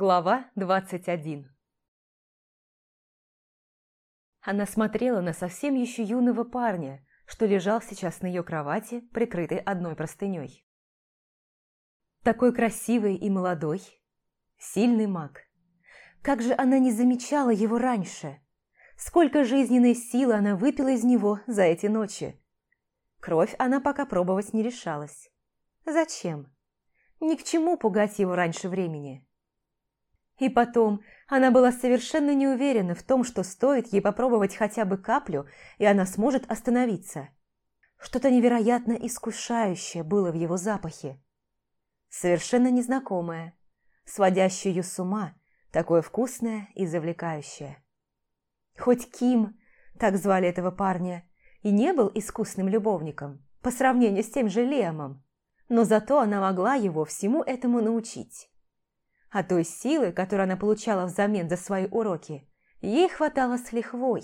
Глава 21 Она смотрела на совсем еще юного парня, что лежал сейчас на ее кровати, прикрытой одной простыней. Такой красивый и молодой, сильный маг. Как же она не замечала его раньше? Сколько жизненной силы она выпила из него за эти ночи? Кровь она пока пробовать не решалась. Зачем? Ни к чему пугать его раньше времени. И потом, она была совершенно не уверена в том, что стоит ей попробовать хотя бы каплю, и она сможет остановиться. Что-то невероятно искушающее было в его запахе. Совершенно незнакомое, сводящее ее с ума, такое вкусное и завлекающее. Хоть Ким, так звали этого парня, и не был искусным любовником по сравнению с тем же Лемом, но зато она могла его всему этому научить. А той силы, которую она получала взамен за свои уроки, ей хватало с лихвой,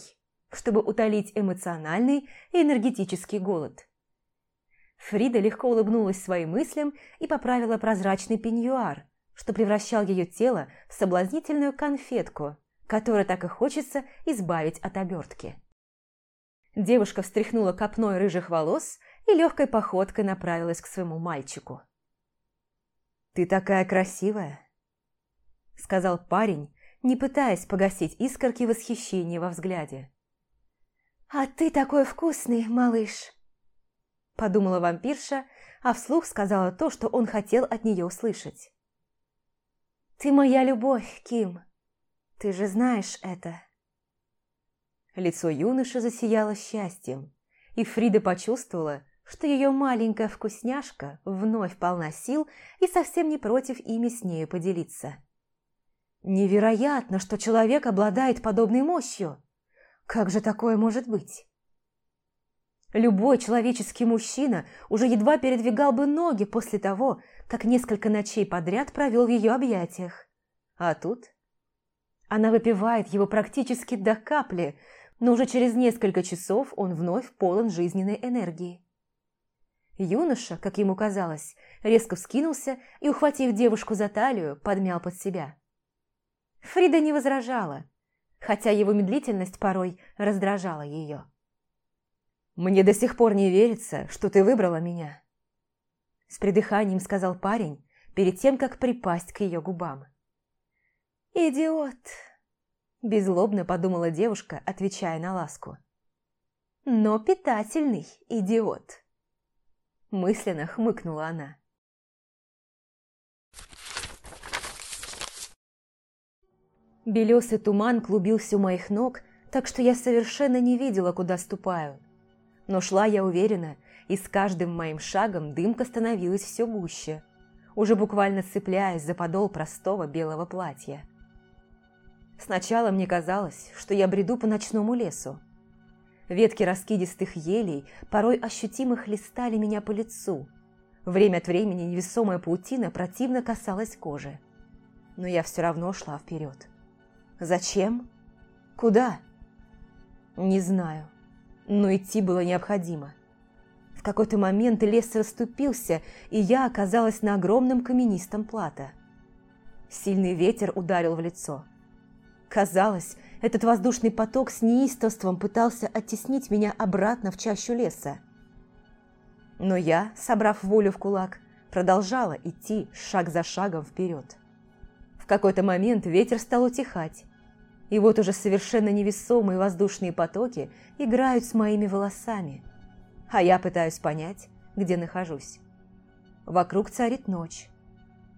чтобы утолить эмоциональный и энергетический голод. Фрида легко улыбнулась своим мыслям и поправила прозрачный пеньюар, что превращал ее тело в соблазнительную конфетку, которую так и хочется избавить от обертки. Девушка встряхнула копной рыжих волос и легкой походкой направилась к своему мальчику. «Ты такая красивая!» – сказал парень, не пытаясь погасить искорки восхищения во взгляде. «А ты такой вкусный, малыш!» – подумала вампирша, а вслух сказала то, что он хотел от нее услышать. «Ты моя любовь, Ким. Ты же знаешь это». Лицо юноши засияло счастьем, и Фрида почувствовала, что ее маленькая вкусняшка вновь полна сил и совсем не против ими с нею поделиться. Невероятно, что человек обладает подобной мощью. Как же такое может быть? Любой человеческий мужчина уже едва передвигал бы ноги после того, как несколько ночей подряд провел в ее объятиях. А тут она выпивает его практически до капли, но уже через несколько часов он вновь полон жизненной энергии. Юноша, как ему казалось, резко вскинулся и, ухватив девушку за талию, подмял под себя. Фрида не возражала, хотя его медлительность порой раздражала ее. «Мне до сих пор не верится, что ты выбрала меня», с придыханием сказал парень, перед тем, как припасть к ее губам. «Идиот!» – беззлобно подумала девушка, отвечая на ласку. «Но питательный идиот!» Мысленно хмыкнула она. Белесый туман клубился у моих ног, так что я совершенно не видела, куда ступаю. Но шла я уверенно, и с каждым моим шагом дымка становилась все гуще, уже буквально цепляясь за подол простого белого платья. Сначала мне казалось, что я бреду по ночному лесу. Ветки раскидистых елей порой ощутимо хлестали меня по лицу. Время от времени невесомая паутина противно касалась кожи. Но я все равно шла вперед. Зачем? Куда? Не знаю, но идти было необходимо. В какой-то момент лес расступился, и я оказалась на огромном каменистом плато. Сильный ветер ударил в лицо. Казалось, этот воздушный поток с неистовством пытался оттеснить меня обратно в чащу леса. Но я, собрав волю в кулак, продолжала идти шаг за шагом вперед. В какой-то момент ветер стал утихать, и вот уже совершенно невесомые воздушные потоки играют с моими волосами, а я пытаюсь понять, где нахожусь. Вокруг царит ночь,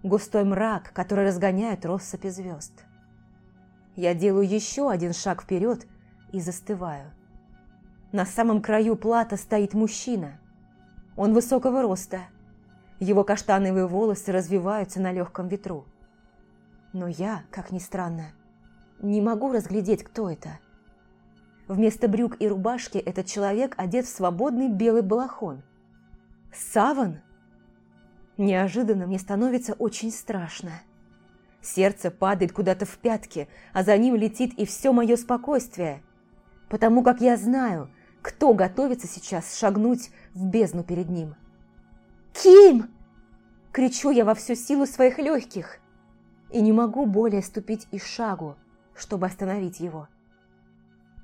густой мрак, который разгоняет россыпи звезд. Я делаю еще один шаг вперед и застываю. На самом краю плата стоит мужчина. Он высокого роста. Его каштановые волосы развиваются на легком ветру. Но я, как ни странно, не могу разглядеть, кто это. Вместо брюк и рубашки этот человек одет в свободный белый балахон. Саван? Неожиданно мне становится очень страшно. Сердце падает куда-то в пятки, а за ним летит и все мое спокойствие. Потому как я знаю, кто готовится сейчас шагнуть в бездну перед ним. «Ким!» – кричу я во всю силу своих легких – и не могу более ступить и шагу, чтобы остановить его.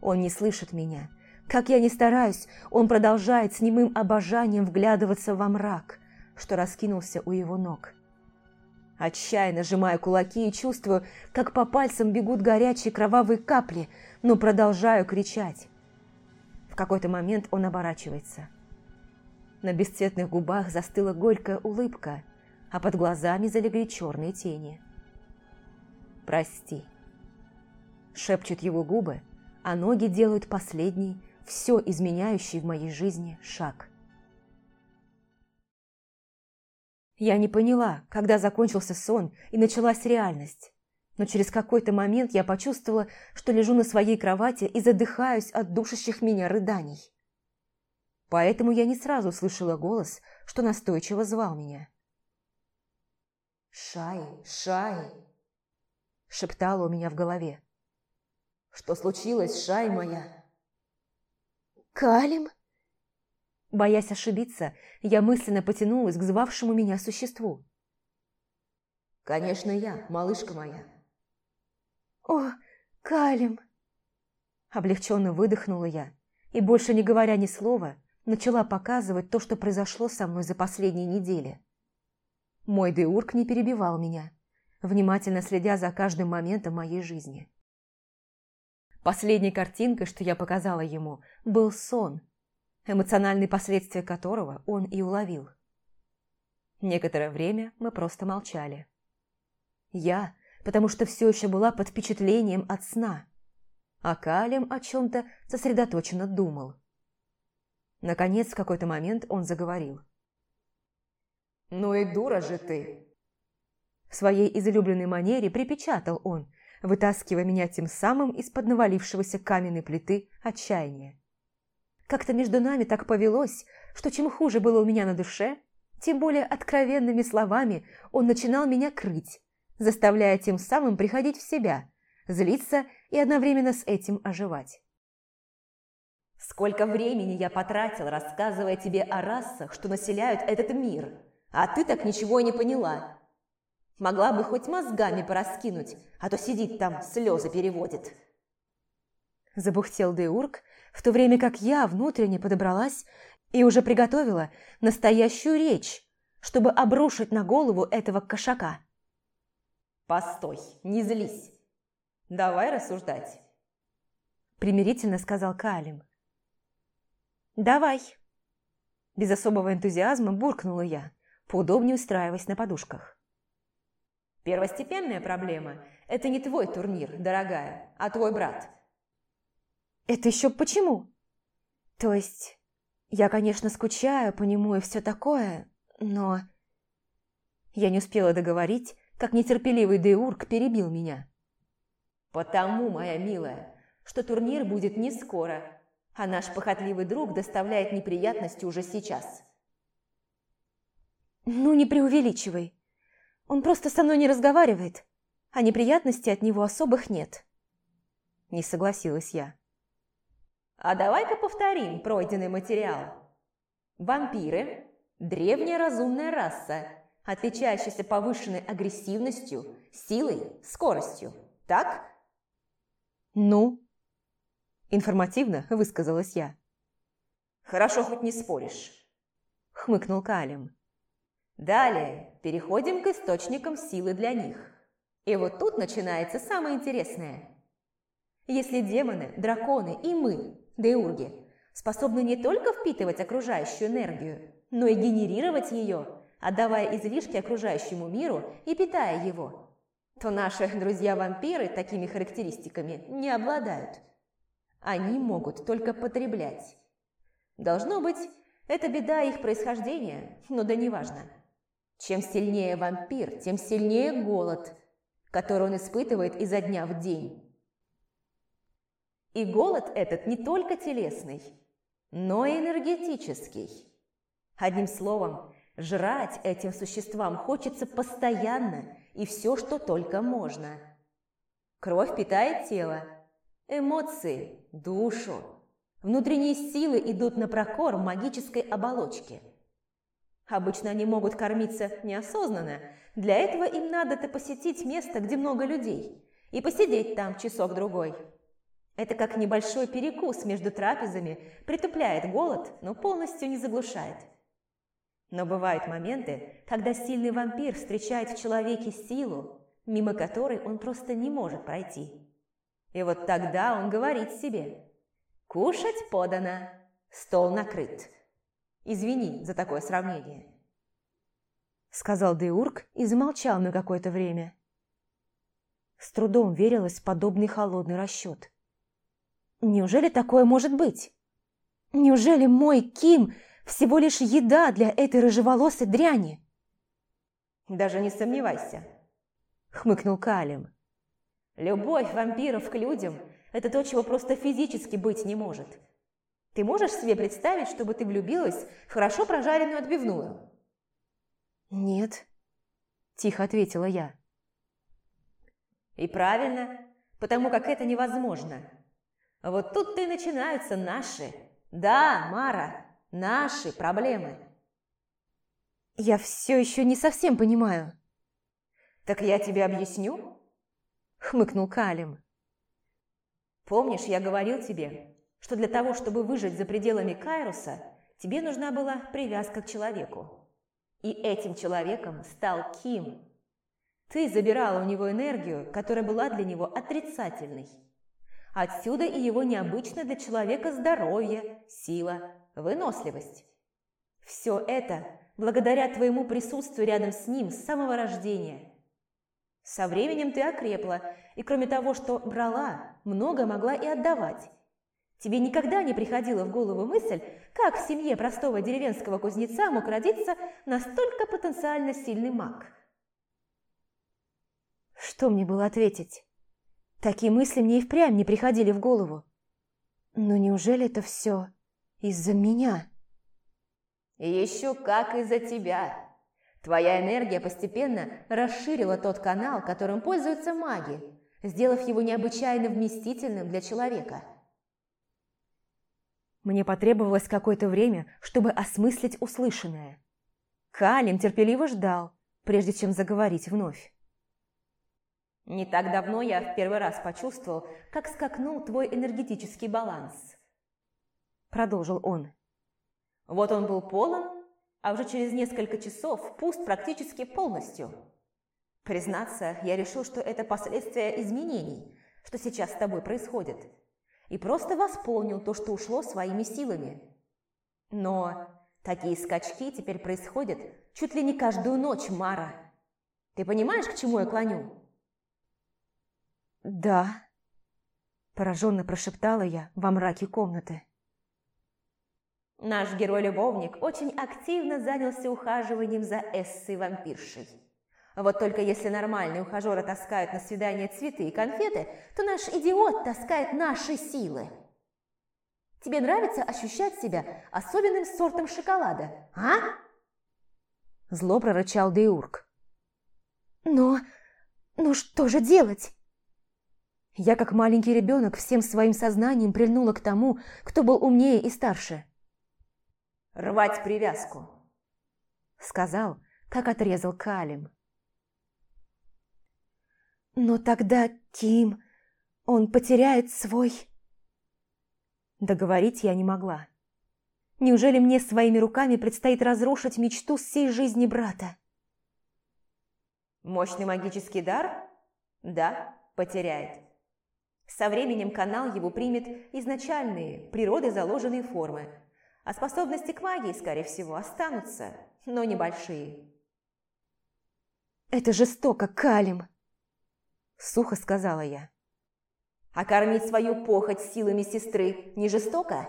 Он не слышит меня. Как я ни стараюсь, он продолжает с немым обожанием вглядываться во мрак, что раскинулся у его ног. Отчаянно сжимаю кулаки и чувствую, как по пальцам бегут горячие кровавые капли, но продолжаю кричать. В какой-то момент он оборачивается. На бесцветных губах застыла горькая улыбка, а под глазами залегли черные тени. «Прости», – шепчут его губы, а ноги делают последний, все изменяющий в моей жизни шаг. Я не поняла, когда закончился сон и началась реальность. Но через какой-то момент я почувствовала, что лежу на своей кровати и задыхаюсь от душащих меня рыданий. Поэтому я не сразу слышала голос, что настойчиво звал меня. «Шай, Шай!» – шептала у меня в голове. «Что случилось, Шай моя?» «Калим?» Боясь ошибиться, я мысленно потянулась к звавшему меня существу. «Конечно, я, малышка моя». «О, Калим!» Облегченно выдохнула я и, больше не говоря ни слова, начала показывать то, что произошло со мной за последние недели. Мой Деурк не перебивал меня, внимательно следя за каждым моментом моей жизни. Последней картинкой, что я показала ему, был сон – эмоциональные последствия которого он и уловил. Некоторое время мы просто молчали. Я, потому что все еще была под впечатлением от сна, а Калем о чем-то сосредоточенно думал. Наконец, в какой-то момент он заговорил. «Ну и дура же ты!» В своей излюбленной манере припечатал он, вытаскивая меня тем самым из-под навалившегося каменной плиты отчаяния. Как-то между нами так повелось, что чем хуже было у меня на душе, тем более откровенными словами он начинал меня крыть, заставляя тем самым приходить в себя, злиться и одновременно с этим оживать. «Сколько времени я потратил, рассказывая тебе о расах, что населяют этот мир, а ты так ничего и не поняла. Могла бы хоть мозгами пораскинуть, а то сидит там, слезы переводит». Забухтел Деурк, в то время как я внутренне подобралась и уже приготовила настоящую речь, чтобы обрушить на голову этого кошака. «Постой, не злись. Давай рассуждать», – примирительно сказал Калим. «Давай». Без особого энтузиазма буркнула я, поудобнее устраиваясь на подушках. «Первостепенная проблема – это не твой турнир, дорогая, а твой брат – это еще почему? То есть, я, конечно, скучаю по нему и все такое, но... Я не успела договорить, как нетерпеливый Деург перебил меня. «Потому, моя милая, что турнир будет не скоро, а наш похотливый друг доставляет неприятности уже сейчас». «Ну, не преувеличивай. Он просто со мной не разговаривает, а неприятностей от него особых нет». Не согласилась я. А давай-ка повторим пройденный материал. Вампиры – древняя разумная раса, отличающаяся повышенной агрессивностью, силой, скоростью. Так? Ну? Информативно высказалась я. Хорошо, хоть не споришь. Хмыкнул Калим. Далее переходим к источникам силы для них. И вот тут начинается самое интересное. Если демоны, драконы и мы Деурги способны не только впитывать окружающую энергию, но и генерировать ее, отдавая излишки окружающему миру и питая его, то наши друзья-вампиры такими характеристиками не обладают. Они могут только потреблять. Должно быть, это беда их происхождения, но да неважно. Чем сильнее вампир, тем сильнее голод, который он испытывает изо дня в день. И голод этот не только телесный, но и энергетический. Одним словом, жрать этим существам хочется постоянно и все, что только можно. Кровь питает тело, эмоции – душу. Внутренние силы идут на прокорм магической оболочке. Обычно они могут кормиться неосознанно. Для этого им надо-то посетить место, где много людей, и посидеть там часок-другой. Это как небольшой перекус между трапезами, притупляет голод, но полностью не заглушает. Но бывают моменты, когда сильный вампир встречает в человеке силу, мимо которой он просто не может пройти. И вот тогда он говорит себе «Кушать подано, стол накрыт». Извини за такое сравнение. Сказал Деург и замолчал на какое-то время. С трудом верилось в подобный холодный расчет. Неужели такое может быть? Неужели мой Ким всего лишь еда для этой рыжеволосой дряни? Даже не сомневайся, хмыкнул Калим. Любовь вампиров к людям – это то, чего просто физически быть не может. Ты можешь себе представить, чтобы ты влюбилась в хорошо прожаренную отбивную? Нет, тихо ответила я. И правильно, потому как это невозможно. Вот тут-то и начинаются наши, да, Мара, наши проблемы. Я все еще не совсем понимаю. Так я тебе объясню? Хмыкнул Калим. Помнишь, я говорил тебе, что для того, чтобы выжить за пределами Кайруса, тебе нужна была привязка к человеку. И этим человеком стал Ким. Ты забирала у него энергию, которая была для него отрицательной. Отсюда и его необычное для человека здоровье, сила, выносливость. Все это благодаря твоему присутствию рядом с ним с самого рождения. Со временем ты окрепла, и кроме того, что брала, много могла и отдавать. Тебе никогда не приходила в голову мысль, как в семье простого деревенского кузнеца мог родиться настолько потенциально сильный маг? Что мне было ответить? Такие мысли мне и впрямь не приходили в голову. Но неужели это все из-за меня? еще как из-за тебя. Твоя энергия постепенно расширила тот канал, которым пользуются маги, сделав его необычайно вместительным для человека. Мне потребовалось какое-то время, чтобы осмыслить услышанное. Калим терпеливо ждал, прежде чем заговорить вновь. Не так давно я в первый раз почувствовал, как скакнул твой энергетический баланс. Продолжил он. Вот он был полон, а уже через несколько часов пуст практически полностью. Признаться, я решил, что это последствия изменений, что сейчас с тобой происходит, и просто восполнил то, что ушло своими силами. Но такие скачки теперь происходят чуть ли не каждую ночь, Мара. Ты понимаешь, к чему я клоню? «Да», – пораженно прошептала я во мраке комнаты. Наш герой-любовник очень активно занялся ухаживанием за Эссой-вампиршей. Вот только если нормальные ухажеры таскают на свидание цветы и конфеты, то наш идиот таскает наши силы. Тебе нравится ощущать себя особенным сортом шоколада, а? Зло прорычал Деург. Но... ну что же делать? Я, как маленький ребенок, всем своим сознанием прильнула к тому, кто был умнее и старше. «Рвать привязку», — сказал, как отрезал Калим. «Но тогда Ким, он потеряет свой...» Договорить я не могла. Неужели мне своими руками предстоит разрушить мечту всей жизни брата? Мощный магический дар? Да, потеряет. Со временем канал его примет изначальные, природой заложенные формы, а способности к магии, скорее всего, останутся, но небольшие. «Это жестоко, Калим!» – сухо сказала я. «А кормить свою похоть силами сестры не жестоко?»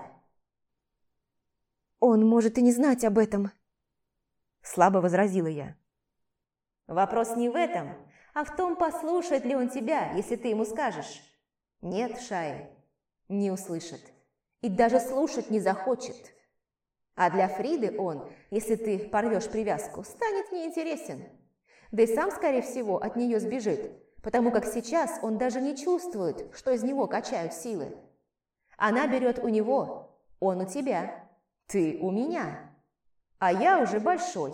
«Он может и не знать об этом», – слабо возразила я. «Вопрос не в этом, а в том, послушает ли он тебя, если ты ему скажешь». Нет, Шай, не услышит. И даже слушать не захочет. А для Фриды он, если ты порвешь привязку, станет неинтересен. Да и сам, скорее всего, от нее сбежит, потому как сейчас он даже не чувствует, что из него качают силы. Она берет у него, он у тебя, ты у меня. А я уже большой,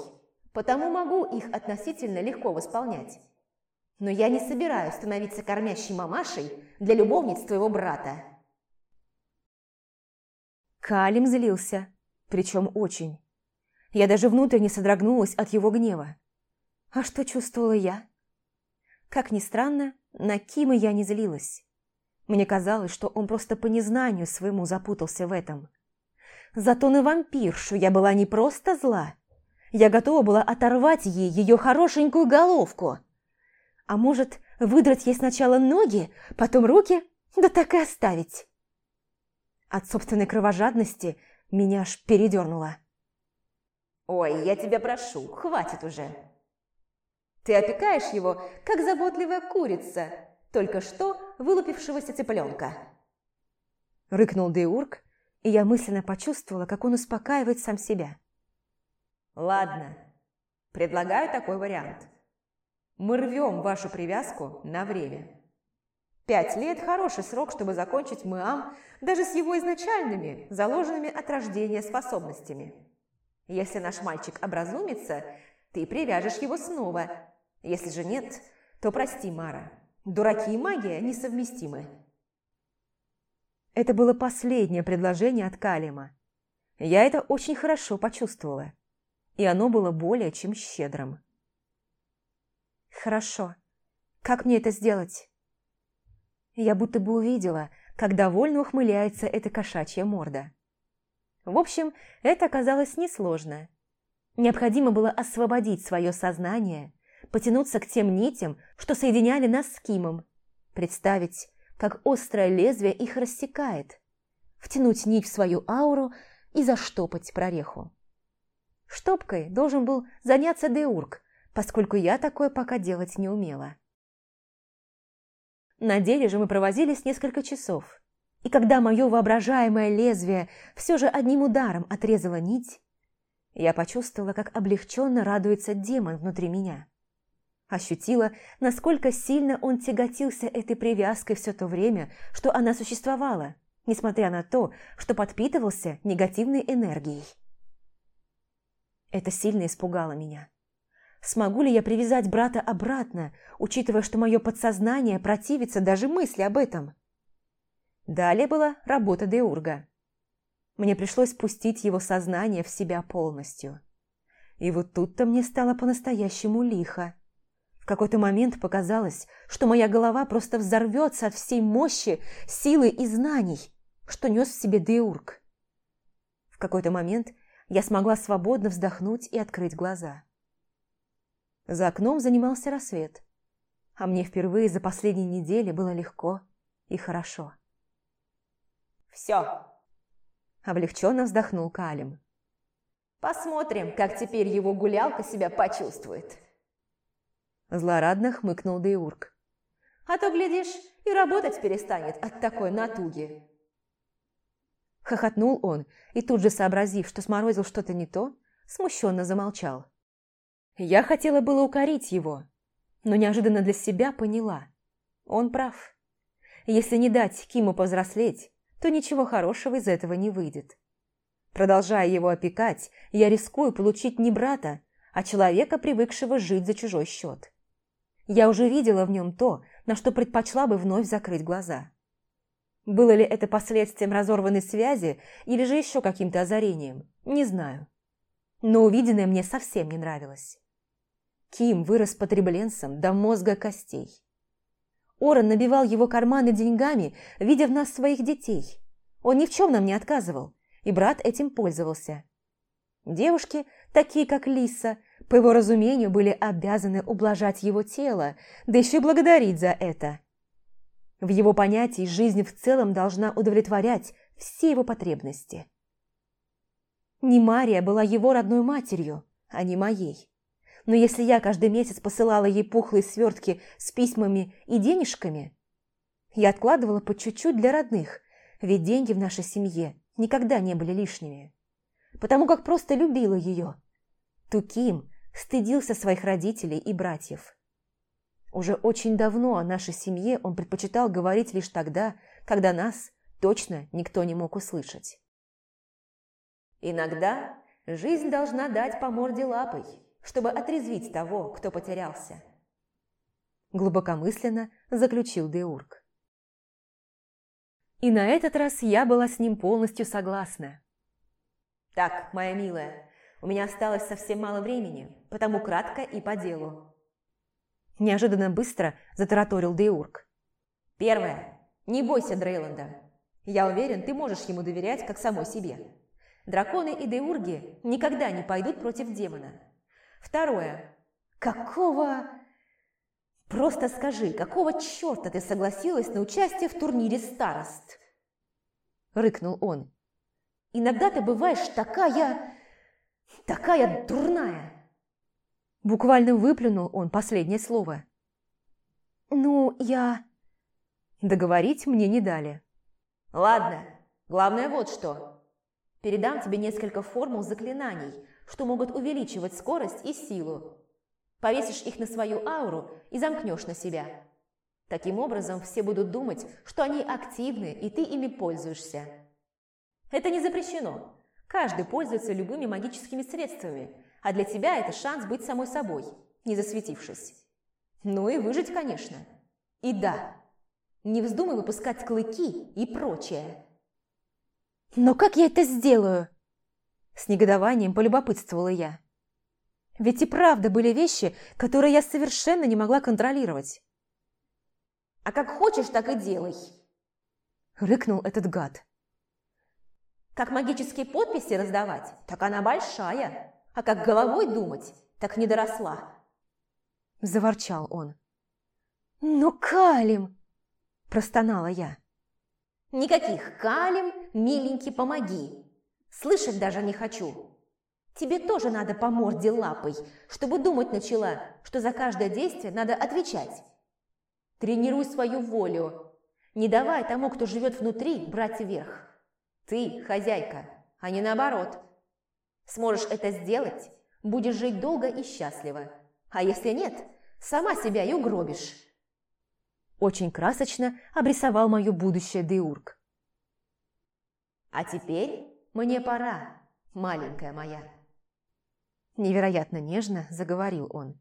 потому могу их относительно легко восполнять. Но я не собираюсь становиться кормящей мамашей для любовниц твоего брата. Калим злился, причем очень. Я даже внутренне содрогнулась от его гнева. А что чувствовала я? Как ни странно, на Кима я не злилась. Мне казалось, что он просто по незнанию своему запутался в этом. Зато на вампиршу я была не просто зла. Я готова была оторвать ей ее хорошенькую головку. А может, выдрать ей сначала ноги, потом руки, да так и оставить. От собственной кровожадности меня аж передернуло. «Ой, я тебя прошу, хватит уже!» Ты опекаешь его, как заботливая курица, только что вылупившегося цыпленка. Рыкнул Деурк, и я мысленно почувствовала, как он успокаивает сам себя. Ладно, предлагаю такой вариант. Мы рвем вашу привязку на время. Пять лет – хороший срок, чтобы закончить МИАМ даже с его изначальными, заложенными от рождения способностями. Если наш мальчик образумится, ты привяжешь его снова. Если же нет, то прости, Мара. Дураки и магия несовместимы. Это было последнее предложение от Калима. Я это очень хорошо почувствовала, и оно было более чем щедрым. «Хорошо. Как мне это сделать?» Я будто бы увидела, как довольно ухмыляется эта кошачья морда. В общем, это оказалось несложно. Необходимо было освободить свое сознание, потянуться к тем нитям, что соединяли нас с Кимом, представить, как острое лезвие их рассекает, втянуть нить в свою ауру и заштопать прореху. Штопкой должен был заняться Деург, поскольку я такое пока делать не умела. На деле же мы провозились несколько часов, и когда мое воображаемое лезвие все же одним ударом отрезало нить, я почувствовала, как облегченно радуется демон внутри меня. Ощутила, насколько сильно он тяготился этой привязкой все то время, что она существовала, несмотря на то, что подпитывался негативной энергией. Это сильно испугало меня. Смогу ли я привязать брата обратно, учитывая, что мое подсознание противится даже мысли об этом? Далее была работа Деурга. Мне пришлось спустить его сознание в себя полностью. И вот тут-то мне стало по-настоящему лихо. В какой-то момент показалось, что моя голова просто взорвется от всей мощи, силы и знаний, что нес в себе Деург. В какой-то момент я смогла свободно вздохнуть и открыть глаза. За окном занимался рассвет, а мне впервые за последние недели было легко и хорошо. «Все, Облегченно вздохнул Калим. «Посмотрим, как теперь его гулялка себя почувствует». Злорадно хмыкнул Деург. «А то, глядишь, и работать перестанет от такой натуги». Хохотнул он, и тут же сообразив, что сморозил что-то не то, смущенно замолчал. Я хотела было укорить его, но неожиданно для себя поняла. Он прав. Если не дать Киму повзрослеть, то ничего хорошего из этого не выйдет. Продолжая его опекать, я рискую получить не брата, а человека, привыкшего жить за чужой счет. Я уже видела в нем то, на что предпочла бы вновь закрыть глаза. Было ли это последствием разорванной связи или же еще каким-то озарением, не знаю. Но увиденное мне совсем не нравилось. Ким вырос потребленцем до мозга костей. Орен набивал его карманы деньгами, видя в нас своих детей. Он ни в чем нам не отказывал, и брат этим пользовался. Девушки, такие как Лиса, по его разумению, были обязаны ублажать его тело, да еще и благодарить за это. В его понятии жизнь в целом должна удовлетворять все его потребности. Не Мария была его родной матерью, а не моей. Но если я каждый месяц посылала ей пухлые свертки с письмами и денежками, я откладывала по чуть-чуть для родных, ведь деньги в нашей семье никогда не были лишними. Потому как просто любила ее. Туким стыдился своих родителей и братьев. Уже очень давно о нашей семье он предпочитал говорить лишь тогда, когда нас точно никто не мог услышать. Иногда Жизнь должна дать по морде лапой, чтобы отрезвить того, кто потерялся. Глубокомысленно заключил Деург. И на этот раз я была с ним полностью согласна. «Так, моя милая, у меня осталось совсем мало времени, потому кратко и по делу». Неожиданно быстро затараторил Деург. «Первое. Не бойся Дрейланда. Я уверен, ты можешь ему доверять, как самой себе. Драконы и Деурги никогда не пойдут против демона. Второе. Какого... Просто скажи, какого черта ты согласилась на участие в турнире старост?» Рыкнул он. «Иногда ты бываешь такая... такая дурная!» Буквально выплюнул он последнее слово. «Ну, я...» Договорить мне не дали. «Ладно, главное вот что. Передам тебе несколько формул заклинаний, что могут увеличивать скорость и силу. Повесишь их на свою ауру и замкнешь на себя. Таким образом, все будут думать, что они активны, и ты ими пользуешься. Это не запрещено. Каждый пользуется любыми магическими средствами, а для тебя это шанс быть самой собой, не засветившись. Ну и выжить, конечно. И да, не вздумай выпускать клыки и прочее. «Но как я это сделаю?» С негодованием полюбопытствовала я. Ведь и правда были вещи, которые я совершенно не могла контролировать. «А как хочешь, так и делай!» Рыкнул этот гад. «Как магические подписи раздавать, так она большая, а как головой думать, так не доросла!» Заворчал он. «Ну, Калим!» Простонала я. «Никаких калим, миленький, помоги! Слышать даже не хочу! Тебе тоже надо по морде лапой, чтобы думать начала, что за каждое действие надо отвечать. Тренируй свою волю. Не давай тому, кто живет внутри, брать вверх. Ты хозяйка, а не наоборот. Сможешь это сделать, будешь жить долго и счастливо. А если нет, сама себя и угробишь. Очень красочно обрисовал мое будущее Деург. «А теперь мне пора, маленькая моя». Невероятно нежно заговорил он.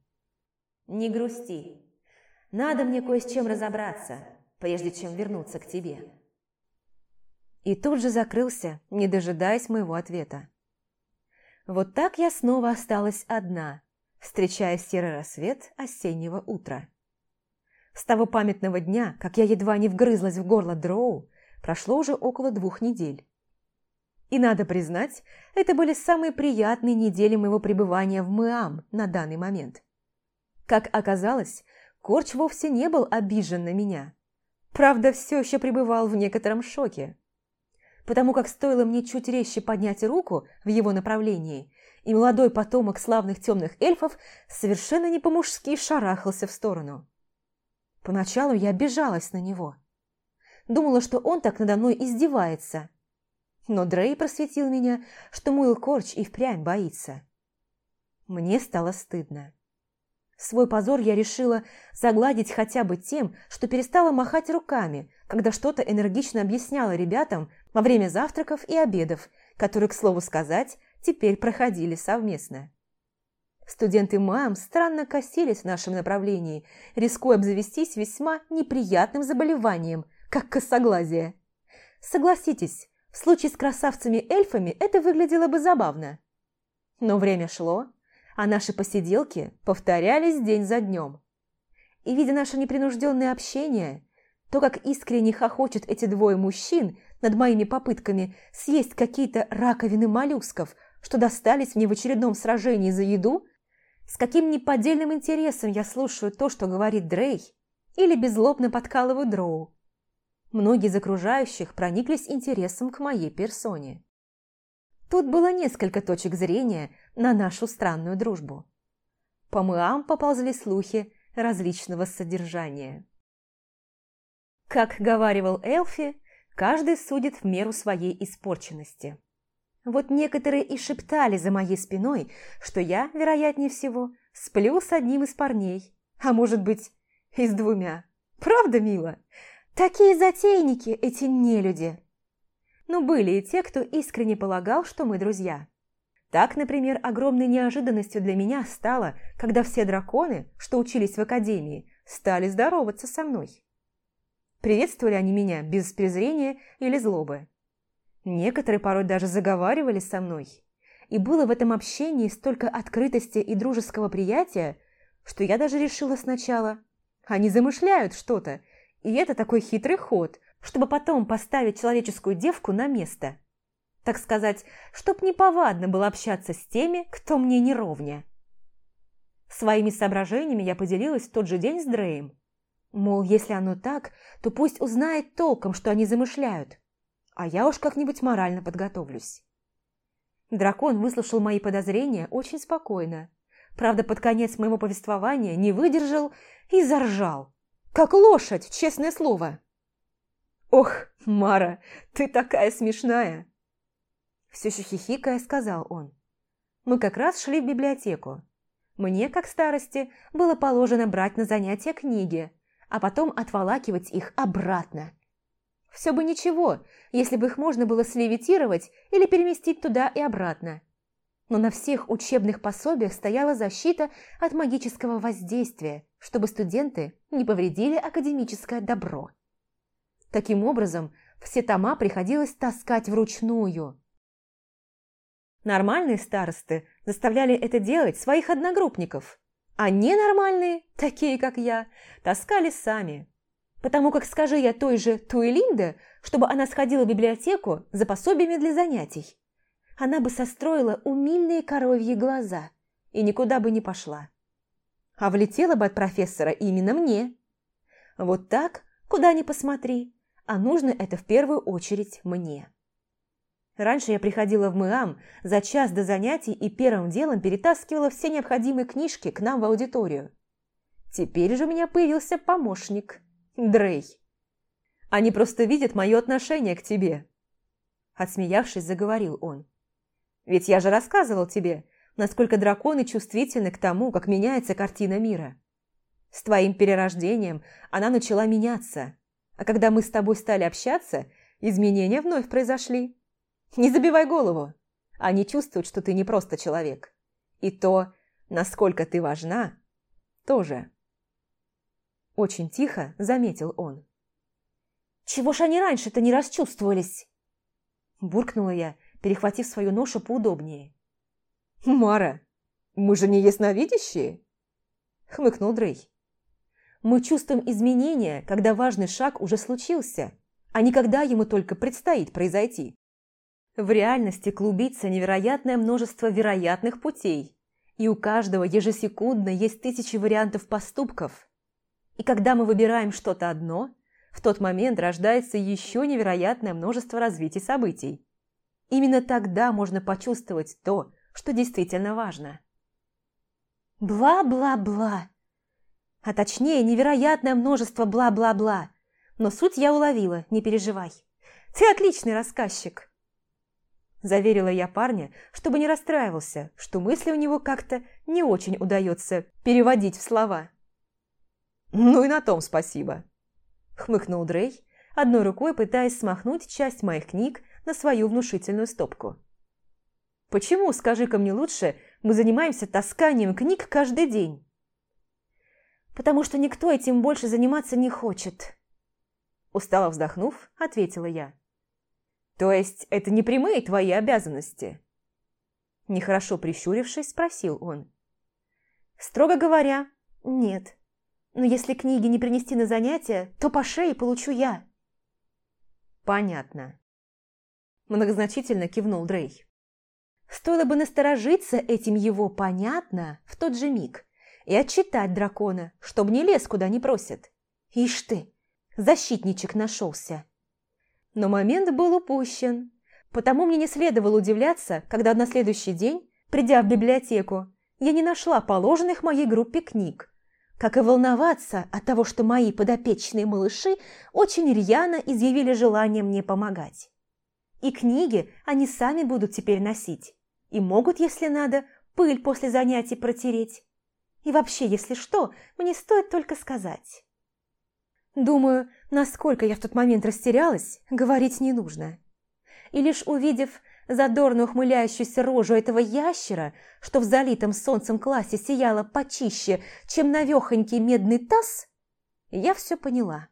«Не грусти. Надо мне кое с чем разобраться, прежде чем вернуться к тебе». И тут же закрылся, не дожидаясь моего ответа. Вот так я снова осталась одна, встречая серый рассвет осеннего утра. С того памятного дня, как я едва не вгрызлась в горло дроу, прошло уже около двух недель. И надо признать, это были самые приятные недели моего пребывания в Мэам на данный момент. Как оказалось, Корч вовсе не был обижен на меня. Правда, все еще пребывал в некотором шоке. Потому как стоило мне чуть резче поднять руку в его направлении, и молодой потомок славных темных эльфов совершенно не по-мужски шарахался в сторону. Поначалу я обижалась на него. Думала, что он так надо мной издевается. Но Дрей просветил меня, что Муил Корч и впрямь боится. Мне стало стыдно. Свой позор я решила загладить хотя бы тем, что перестала махать руками, когда что-то энергично объясняла ребятам во время завтраков и обедов, которые, к слову сказать, теперь проходили совместно. Студенты МАМ странно косились в нашем направлении, рискуя обзавестись весьма неприятным заболеванием, как косоглазие. Согласитесь, в случае с красавцами-эльфами это выглядело бы забавно. Но время шло, а наши посиделки повторялись день за днем. И видя наше непринужденное общение, то, как искренне хохочут эти двое мужчин над моими попытками съесть какие-то раковины моллюсков, что достались мне в очередном сражении за еду, с каким неподдельным интересом я слушаю то, что говорит Дрей, или беззлобно подкалываю Дроу. Многие из окружающих прониклись интересом к моей персоне. Тут было несколько точек зрения на нашу странную дружбу. По мыам поползли слухи различного содержания. Как говаривал Элфи, каждый судит в меру своей испорченности. Вот некоторые и шептали за моей спиной, что я, вероятнее всего, сплю с одним из парней, а может быть, и с двумя. Правда, мило? Такие затейники эти нелюди. Но были и те, кто искренне полагал, что мы друзья. Так, например, огромной неожиданностью для меня стало, когда все драконы, что учились в академии, стали здороваться со мной. Приветствовали они меня без презрения или злобы. Некоторые порой даже заговаривали со мной. И было в этом общении столько открытости и дружеского приятия, что я даже решила сначала, они замышляют что-то, и это такой хитрый ход, чтобы потом поставить человеческую девку на место. Так сказать, чтоб неповадно было общаться с теми, кто мне не ровня. Своими соображениями я поделилась в тот же день с Дреем. Мол, если оно так, то пусть узнает толком, что они замышляют, а я уж как-нибудь морально подготовлюсь. Дракон выслушал мои подозрения очень спокойно. Правда, под конец моего повествования не выдержал и заржал. Как лошадь, честное слово. «Ох, Мара, ты такая смешная!» Все еще хихикая, сказал он. Мы как раз шли в библиотеку. Мне, как старости, было положено брать на занятия книги, а потом отволакивать их обратно. Все бы ничего, если бы их можно было слевитировать или переместить туда и обратно. Но на всех учебных пособиях стояла защита от магического воздействия, чтобы студенты не повредили академическое добро. Таким образом, все тома приходилось таскать вручную. Нормальные старосты заставляли это делать своих одногруппников, а ненормальные, такие как я, таскали сами. Потому как скажи я той же Туэлинде, чтобы она сходила в библиотеку за пособиями для занятий, она бы состроила умильные коровьи глаза и никуда бы не пошла. А влетела бы от профессора именно мне. Вот так, куда ни посмотри, а нужно это в первую очередь мне. Раньше я приходила в МИАМ за час до занятий и первым делом перетаскивала все необходимые книжки к нам в аудиторию. Теперь же у меня появился помощник, Дрей. Они просто видят мое отношение к тебе. Отсмеявшись, заговорил он. Ведь я же рассказывал тебе, насколько драконы чувствительны к тому, как меняется картина мира. С твоим перерождением она начала меняться, а когда мы с тобой стали общаться, изменения вновь произошли. Не забивай голову. Они чувствуют, что ты не просто человек. И то, насколько ты важна, тоже. Очень тихо заметил он. «Чего ж они раньше-то не расчувствовались?» Буркнула я, перехватив свою ношу поудобнее. «Мара, мы же не ясновидящие?» Хмыкнул Дрей. Мы чувствуем изменения, когда важный шаг уже случился, а не когда ему только предстоит произойти. В реальности клубится невероятное множество вероятных путей, и у каждого ежесекундно есть тысячи вариантов поступков. И когда мы выбираем что-то одно, в тот момент рождается еще невероятное множество развитий событий. Именно тогда можно почувствовать то, что действительно важно. Бла-бла-бла а точнее невероятное множество бла-бла-бла. Но суть я уловила, не переживай. Ты отличный рассказчик. Заверила я парня, чтобы не расстраивался, что мысли у него как-то не очень удается переводить в слова. «Ну и на том спасибо», – хмыкнул Дрей, одной рукой пытаясь смахнуть часть моих книг на свою внушительную стопку. «Почему, скажи-ка мне лучше, мы занимаемся тасканием книг каждый день?» потому что никто этим больше заниматься не хочет. Устало вздохнув, ответила я. То есть это не прямые твои обязанности? Нехорошо прищурившись, спросил он. Строго говоря, нет. Но если книги не принести на занятия, то по шее получу я. Понятно. Многозначительно кивнул Дрей. Стоило бы насторожиться этим его «понятно» в тот же миг, и отчитать дракона, чтобы не лез, куда не просят. Ишь ты, защитничек нашелся. Но момент был упущен, потому мне не следовало удивляться, когда на следующий день, придя в библиотеку, я не нашла положенных моей группе книг, как и волноваться от того, что мои подопечные малыши очень рьяно изъявили желание мне помогать. И книги они сами будут теперь носить, и могут, если надо, пыль после занятий протереть. И вообще, если что, мне стоит только сказать. Думаю, насколько я в тот момент растерялась, говорить не нужно. И лишь увидев задорно ухмыляющуюся рожу этого ящера, что в залитом солнцем классе сияло почище, чем навехонький медный таз, я все поняла.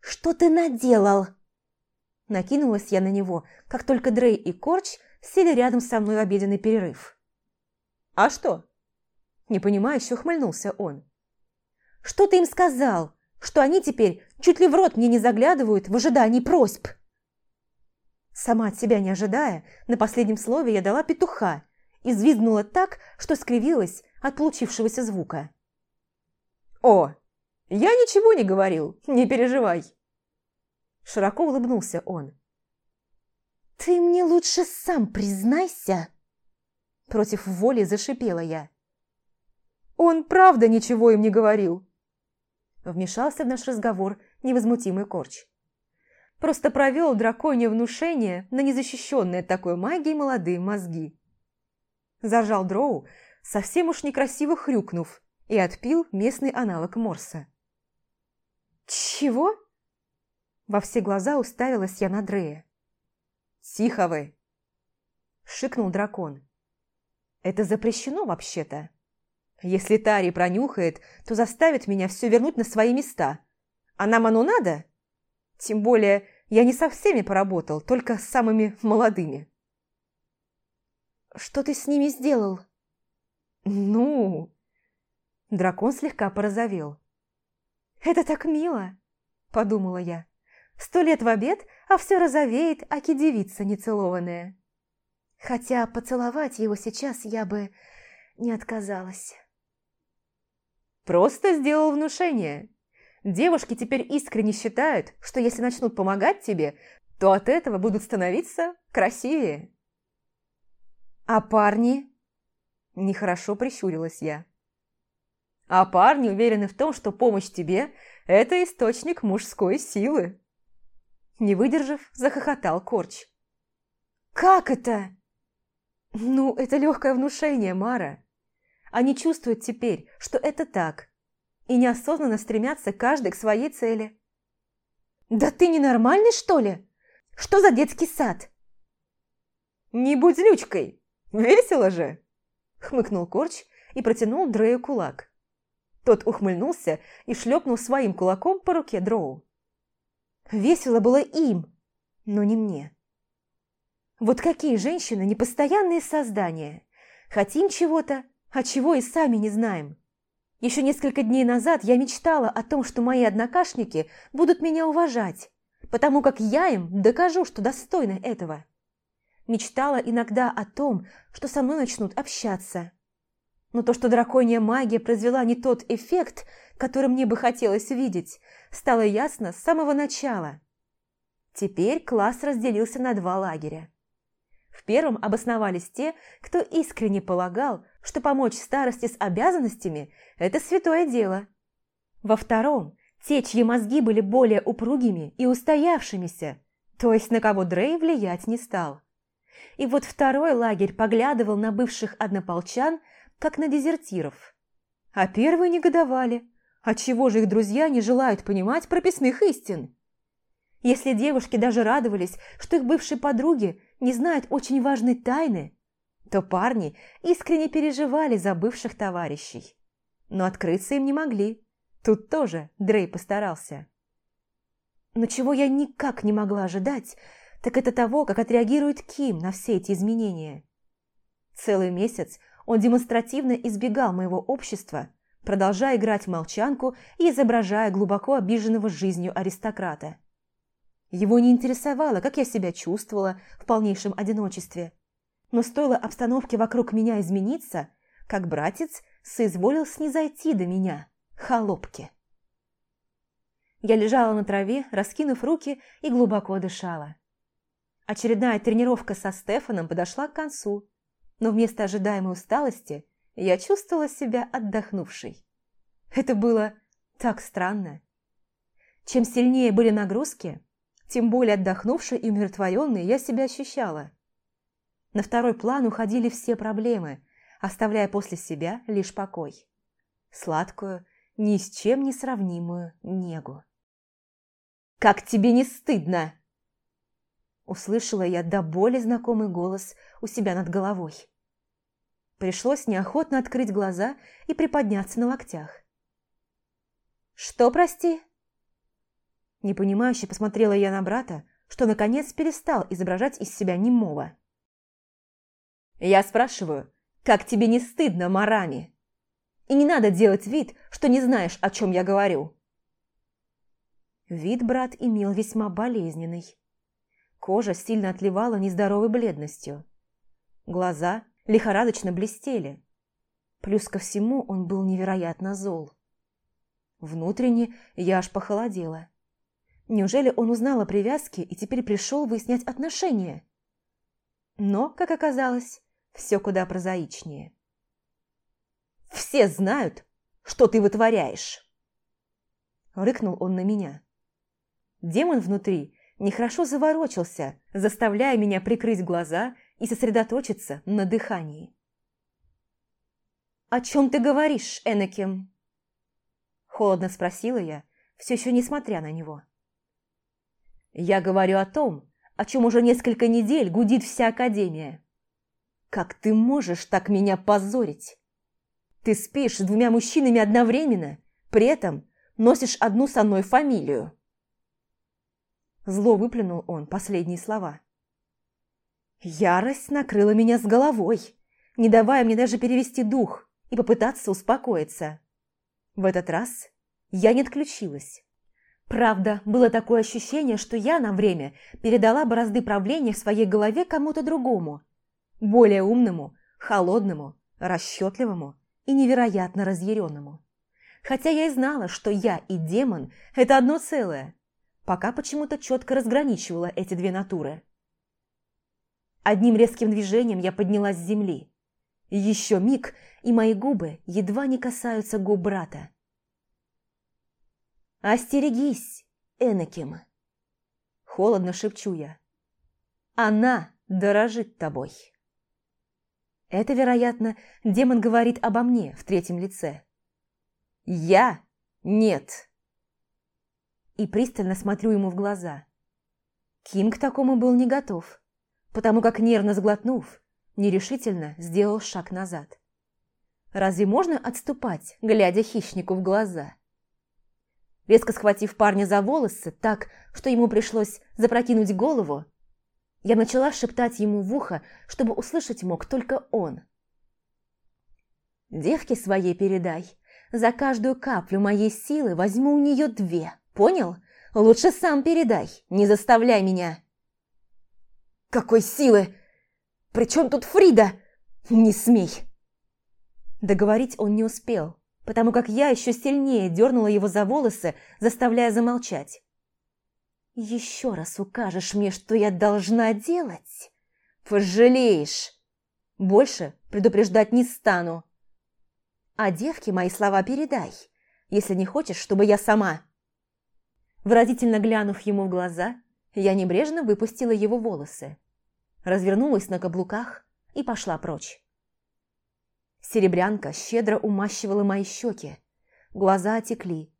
«Что ты наделал?» Накинулась я на него, как только Дрей и Корч сели рядом со мной в обеденный перерыв. «А что?» Непонимающе ухмыльнулся он. «Что ты им сказал? Что они теперь чуть ли в рот мне не заглядывают в ожидании просьб?» Сама от себя не ожидая, на последнем слове я дала петуха и взвизгнула так, что скривилась от получившегося звука. «О, я ничего не говорил, не переживай!» Широко улыбнулся он. «Ты мне лучше сам признайся!» Против воли зашипела я. «Он правда ничего им не говорил!» Вмешался в наш разговор невозмутимый Корч. Просто провел драконье внушение на незащищенные такой магией молодые мозги. Зажал дроу, совсем уж некрасиво хрюкнув, и отпил местный аналог морса. «Чего?» Во все глаза уставилась я на Дрея. «Тихо вы!» – шикнул дракон. «Это запрещено вообще-то. Если Тари пронюхает, то заставит меня все вернуть на свои места. А нам оно надо? Тем более я не со всеми поработал, только с самыми молодыми». «Что ты с ними сделал?» «Ну...» Дракон слегка порозовел. «Это так мило!» – подумала я. Сто лет в обед, а все розовеет, аки девица нецелованная. Хотя поцеловать его сейчас я бы не отказалась. Просто сделал внушение. Девушки теперь искренне считают, что если начнут помогать тебе, то от этого будут становиться красивее. А парни? Нехорошо прищурилась я. А парни уверены в том, что помощь тебе – это источник мужской силы. Не выдержав, захохотал Корч. «Как это?» «Ну, это легкое внушение, Мара. Они чувствуют теперь, что это так, и неосознанно стремятся каждый к своей цели». «Да ты ненормальный, что ли? Что за детский сад?» «Не будь злючкой! Весело же!» Хмыкнул Корч и протянул Дрею кулак. Тот ухмыльнулся и шлепнул своим кулаком по руке Дроу. Весело было им, но не мне. Вот какие женщины непостоянные создания. Хотим чего-то, а чего и сами не знаем. Еще несколько дней назад я мечтала о том, что мои однокашники будут меня уважать, потому как я им докажу, что достойна этого. Мечтала иногда о том, что со мной начнут общаться. Но то, что драконья магия произвела не тот эффект, который мне бы хотелось видеть, стало ясно с самого начала. Теперь класс разделился на два лагеря. В первом обосновались те, кто искренне полагал, что помочь старости с обязанностями – это святое дело. Во втором – те, чьи мозги были более упругими и устоявшимися, то есть на кого Дрей влиять не стал. И вот второй лагерь поглядывал на бывших однополчан, как на дезертиров. А первые негодовали – Отчего же их друзья не желают понимать прописных истин? Если девушки даже радовались, что их бывшие подруги не знают очень важной тайны, то парни искренне переживали за бывших товарищей. Но открыться им не могли. Тут тоже Дрей постарался. Но чего я никак не могла ожидать, так это того, как отреагирует Ким на все эти изменения. Целый месяц он демонстративно избегал моего общества, продолжая играть молчанку и изображая глубоко обиженного жизнью аристократа. Его не интересовало, как я себя чувствовала в полнейшем одиночестве. Но стоило обстановке вокруг меня измениться, как братец соизволил снизойти до меня, холопки. Я лежала на траве, раскинув руки и глубоко дышала. Очередная тренировка со Стефаном подошла к концу, но вместо ожидаемой усталости я чувствовала себя отдохнувшей. Это было так странно. Чем сильнее были нагрузки, тем более отдохнувшей и умиротворенной я себя ощущала. На второй план уходили все проблемы, оставляя после себя лишь покой. Сладкую, ни с чем не сравнимую негу. «Как тебе не стыдно?» Услышала я до боли знакомый голос у себя над головой. Пришлось неохотно открыть глаза и приподняться на локтях. «Что, прости?» Непонимающе посмотрела я на брата, что наконец перестал изображать из себя немого. «Я спрашиваю, как тебе не стыдно, Марами? И не надо делать вид, что не знаешь, о чем я говорю». Вид брат имел весьма болезненный. Кожа сильно отливала нездоровой бледностью. Глаза лихорадочно блестели. Плюс ко всему он был невероятно зол. Внутренне я аж похолодела. Неужели он узнал о привязке и теперь пришел выяснять отношения? Но, как оказалось, все куда прозаичнее. «Все знают, что ты вытворяешь!» Рыкнул он на меня. Демон внутри нехорошо заворочился, заставляя меня прикрыть глаза и сосредоточиться на дыхании. «О чем ты говоришь, Энаким?» Холодно спросила я, все еще не смотря на него. «Я говорю о том, о чем уже несколько недель гудит вся Академия. Как ты можешь так меня позорить? Ты спишь с двумя мужчинами одновременно, при этом носишь одну со мной фамилию». Зло выплюнул он последние слова. Ярость накрыла меня с головой, не давая мне даже перевести дух и попытаться успокоиться. В этот раз я не отключилась. Правда, было такое ощущение, что я на время передала борозды правления в своей голове кому-то другому, более умному, холодному, расчетливому и невероятно разъяренному. Хотя я и знала, что я и демон – это одно целое, пока почему-то четко разграничивала эти две натуры. Одним резким движением я поднялась с земли. Еще миг, и мои губы едва не касаются губ брата. «Остерегись, Энаким!» Холодно шепчу я. «Она дорожит тобой!» Это, вероятно, демон говорит обо мне в третьем лице. «Я? Нет!» И пристально смотрю ему в глаза. Ким к такому был не готов, потому как, нервно сглотнув, нерешительно сделал шаг назад. Разве можно отступать, глядя хищнику в глаза? Резко схватив парня за волосы так, что ему пришлось запрокинуть голову, я начала шептать ему в ухо, чтобы услышать мог только он. «Девке своей передай. За каждую каплю моей силы возьму у нее две. Понял? Лучше сам передай, не заставляй меня». «Какой силы? Причем тут Фрида? Не смей!» Договорить он не успел, потому как я еще сильнее дернула его за волосы, заставляя замолчать. «Еще раз укажешь мне, что я должна делать? Пожалеешь! Больше предупреждать не стану. А девке мои слова передай, если не хочешь, чтобы я сама...» Выразительно глянув ему в глаза, я небрежно выпустила его волосы, развернулась на каблуках и пошла прочь. Серебрянка щедро умащивала мои щеки. Глаза отекли,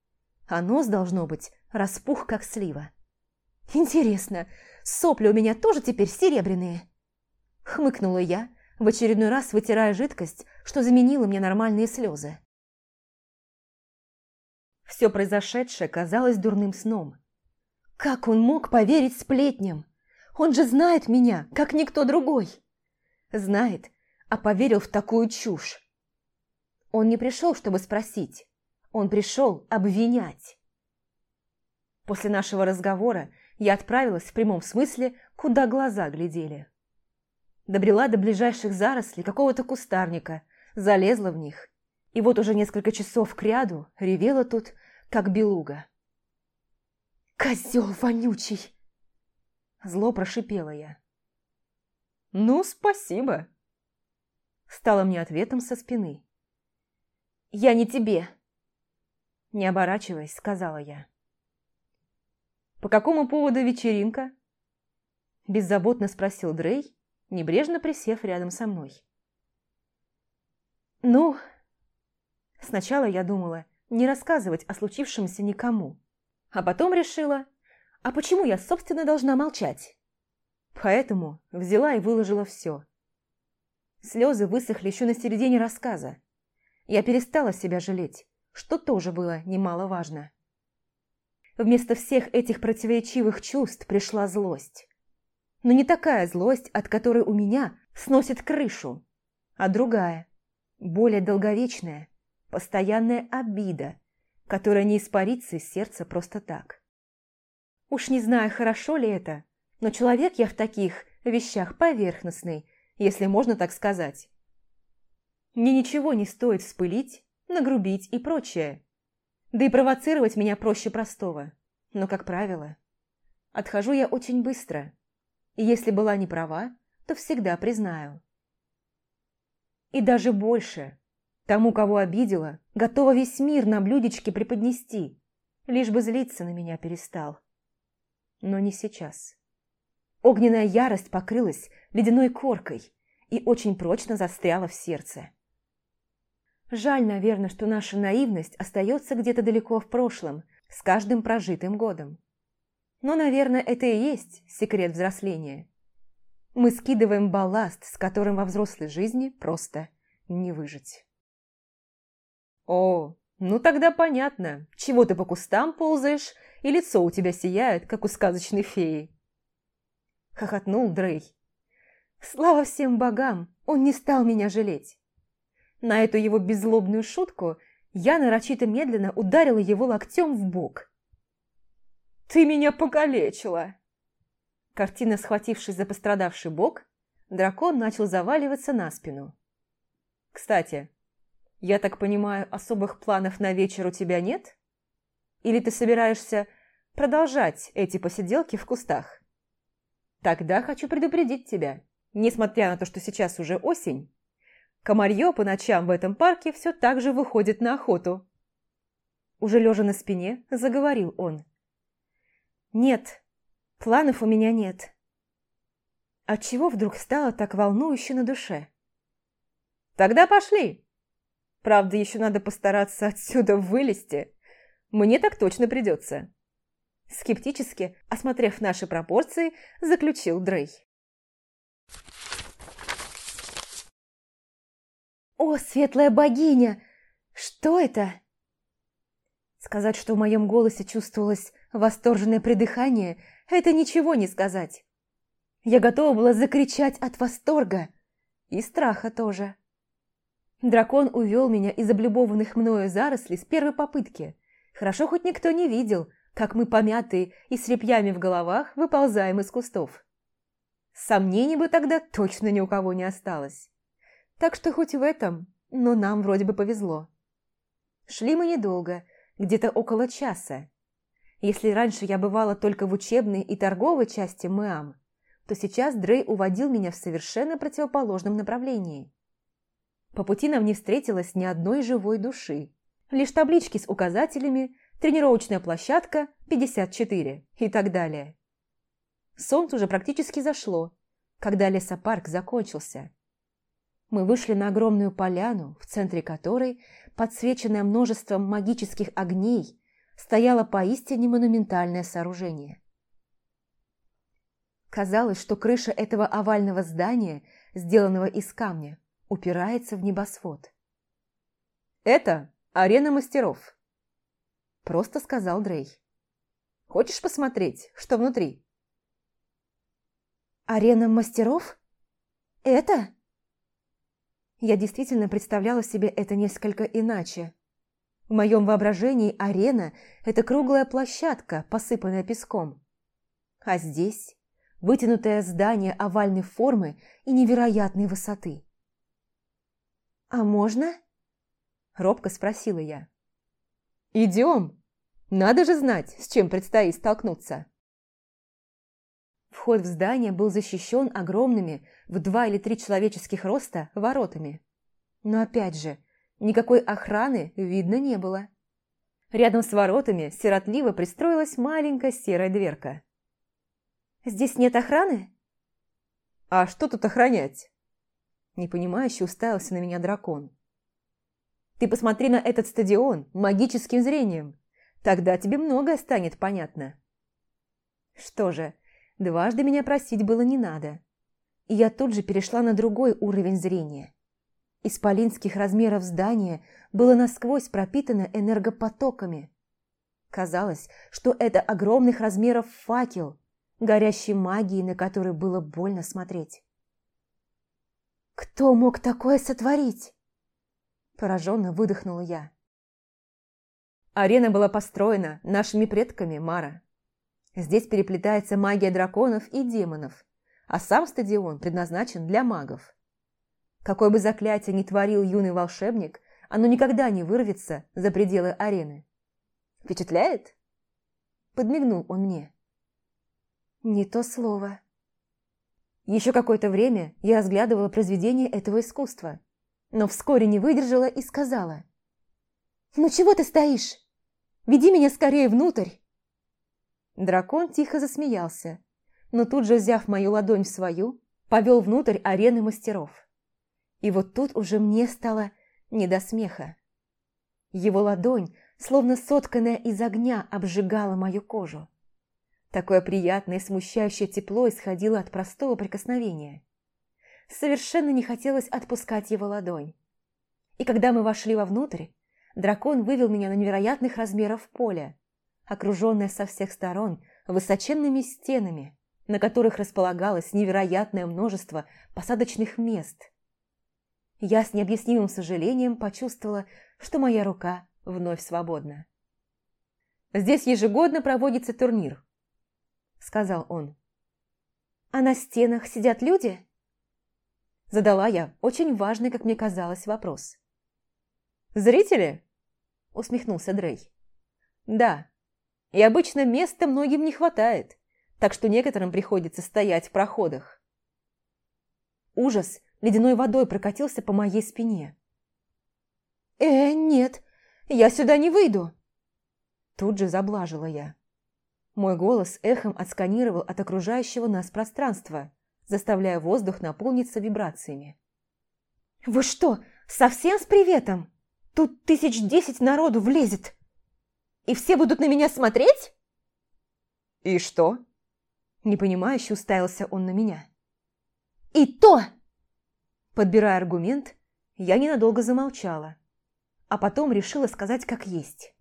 а нос, должно быть, распух, как слива. «Интересно, сопли у меня тоже теперь серебряные?» Хмыкнула я, в очередной раз вытирая жидкость, что заменила мне нормальные слезы. Все произошедшее казалось дурным сном. Как он мог поверить сплетням? Он же знает меня, как никто другой. Знает, а поверил в такую чушь. Он не пришел, чтобы спросить. Он пришел обвинять. После нашего разговора я отправилась в прямом смысле, куда глаза глядели. Добрела до ближайших зарослей какого-то кустарника, залезла в них, и вот уже несколько часов кряду ревела тут, как белуга. «Козел вонючий!» Зло прошипела я. «Ну, спасибо!» стало мне ответом со спины. «Я не тебе!» Не оборачиваясь, сказала я. «По какому поводу вечеринка?» Беззаботно спросил Дрей, небрежно присев рядом со мной. «Ну...» Сначала я думала не рассказывать о случившемся никому, а потом решила, а почему я, собственно, должна молчать? Поэтому взяла и выложила все. Слезы высохли еще на середине рассказа. Я перестала себя жалеть, что тоже было немаловажно. Вместо всех этих противоречивых чувств пришла злость. Но не такая злость, от которой у меня сносит крышу, а другая, более долговечная, постоянная обида, которая не испарится из сердца просто так. Уж не знаю, хорошо ли это, но человек я в таких вещах поверхностный, если можно так сказать. Мне ничего не стоит вспылить, нагрубить и прочее. Да и провоцировать меня проще простого. Но, как правило, отхожу я очень быстро. И если была не права, то всегда признаю. И даже больше. Тому, кого обидела, готова весь мир на блюдечке преподнести, лишь бы злиться на меня перестал. Но не сейчас. Огненная ярость покрылась ледяной коркой и очень прочно застряла в сердце. Жаль, наверное, что наша наивность остается где-то далеко в прошлом, с каждым прожитым годом. Но, наверное, это и есть секрет взросления. Мы скидываем балласт, с которым во взрослой жизни просто не выжить. О, ну тогда понятно, чего ты по кустам ползаешь, и лицо у тебя сияет, как у сказочной феи. Хохотнул Дрей. Слава всем богам, он не стал меня жалеть. На эту его беззлобную шутку я нарочито медленно ударила его локтем в бок. «Ты меня покалечила!» Картина, схватившись за пострадавший бок, дракон начал заваливаться на спину. «Кстати, я так понимаю, особых планов на вечер у тебя нет? Или ты собираешься продолжать эти посиделки в кустах? Тогда хочу предупредить тебя, несмотря на то, что сейчас уже осень, комарье по ночам в этом парке все так же выходит на охоту». Уже лежа на спине, заговорил он. «Нет, Планов у меня нет. Отчего вдруг стало так волнующе на душе? Тогда пошли. Правда, еще надо постараться отсюда вылезти. Мне так точно придется. Скептически, осмотрев наши пропорции, заключил Дрей. «О, светлая богиня! Что это?» Сказать, что в моем голосе чувствовалось восторженное придыхание, это ничего не сказать. Я готова была закричать от восторга и страха тоже. Дракон увел меня из облюбованных мною зарослей с первой попытки. Хорошо, хоть никто не видел, как мы помятые и с репьями в головах выползаем из кустов. Сомнений бы тогда точно ни у кого не осталось. Так что хоть в этом, но нам вроде бы повезло. Шли мы недолго, где-то около часа, если раньше я бывала только в учебной и торговой части МЭАМ, то сейчас Дрей уводил меня в совершенно противоположном направлении. По пути нам не встретилось ни одной живой души. Лишь таблички с указателями, тренировочная площадка 54 и так далее. Солнце уже практически зашло, когда лесопарк закончился. Мы вышли на огромную поляну, в центре которой, подсвеченная множеством магических огней, стояло поистине монументальное сооружение. Казалось, что крыша этого овального здания, сделанного из камня, упирается в небосвод. «Это арена мастеров», – просто сказал Дрей. «Хочешь посмотреть, что внутри?» «Арена мастеров? Это?» Я действительно представляла себе это несколько иначе. В моем воображении арена – это круглая площадка, посыпанная песком. А здесь – вытянутое здание овальной формы и невероятной высоты. «А можно?» – робко спросила я. «Идем! Надо же знать, с чем предстоит столкнуться!» Вход в здание был защищен огромными в два или три человеческих роста воротами. Но опять же, Никакой охраны видно не было. Рядом с воротами сиротливо пристроилась маленькая серая дверка. «Здесь нет охраны?» «А что тут охранять?» Непонимающе уставился на меня дракон. «Ты посмотри на этот стадион магическим зрением. Тогда тебе многое станет понятно». Что же, дважды меня просить было не надо. И я тут же перешла на другой уровень зрения. Исполинских размеров здания было насквозь пропитано энергопотоками. Казалось, что это огромных размеров факел, горящий магией, на который было больно смотреть. «Кто мог такое сотворить?» Пораженно выдохнула я. Арена была построена нашими предками, Мара. Здесь переплетается магия драконов и демонов, а сам стадион предназначен для магов. Какое бы заклятие ни творил юный волшебник, оно никогда не вырвется за пределы арены. Впечатляет? Подмигнул он мне. Не то слово. Еще какое-то время я разглядывала произведение этого искусства, но вскоре не выдержала и сказала. «Ну чего ты стоишь? Веди меня скорее внутрь!» Дракон тихо засмеялся, но тут же, взяв мою ладонь в свою, повел внутрь арены мастеров. И вот тут уже мне стало не до смеха. Его ладонь, словно сотканная из огня, обжигала мою кожу. Такое приятное и смущающее тепло исходило от простого прикосновения. Совершенно не хотелось отпускать его ладонь. И когда мы вошли вовнутрь, дракон вывел меня на невероятных размеров поле, окруженное со всех сторон высоченными стенами, на которых располагалось невероятное множество посадочных мест. Я с необъяснимым сожалением почувствовала, что моя рука вновь свободна. «Здесь ежегодно проводится турнир», — сказал он. «А на стенах сидят люди?» Задала я очень важный, как мне казалось, вопрос. «Зрители?» – усмехнулся Дрей. «Да. И обычно места многим не хватает, так что некоторым приходится стоять в проходах». Ужас ледяной водой прокатился по моей спине. «Э, нет, я сюда не выйду!» Тут же заблажила я. Мой голос эхом отсканировал от окружающего нас пространства, заставляя воздух наполниться вибрациями. «Вы что, совсем с приветом? Тут тысяч десять народу влезет! И все будут на меня смотреть?» «И что?» Непонимающе уставился он на меня. «И то!» Подбирая аргумент, я ненадолго замолчала, а потом решила сказать как есть.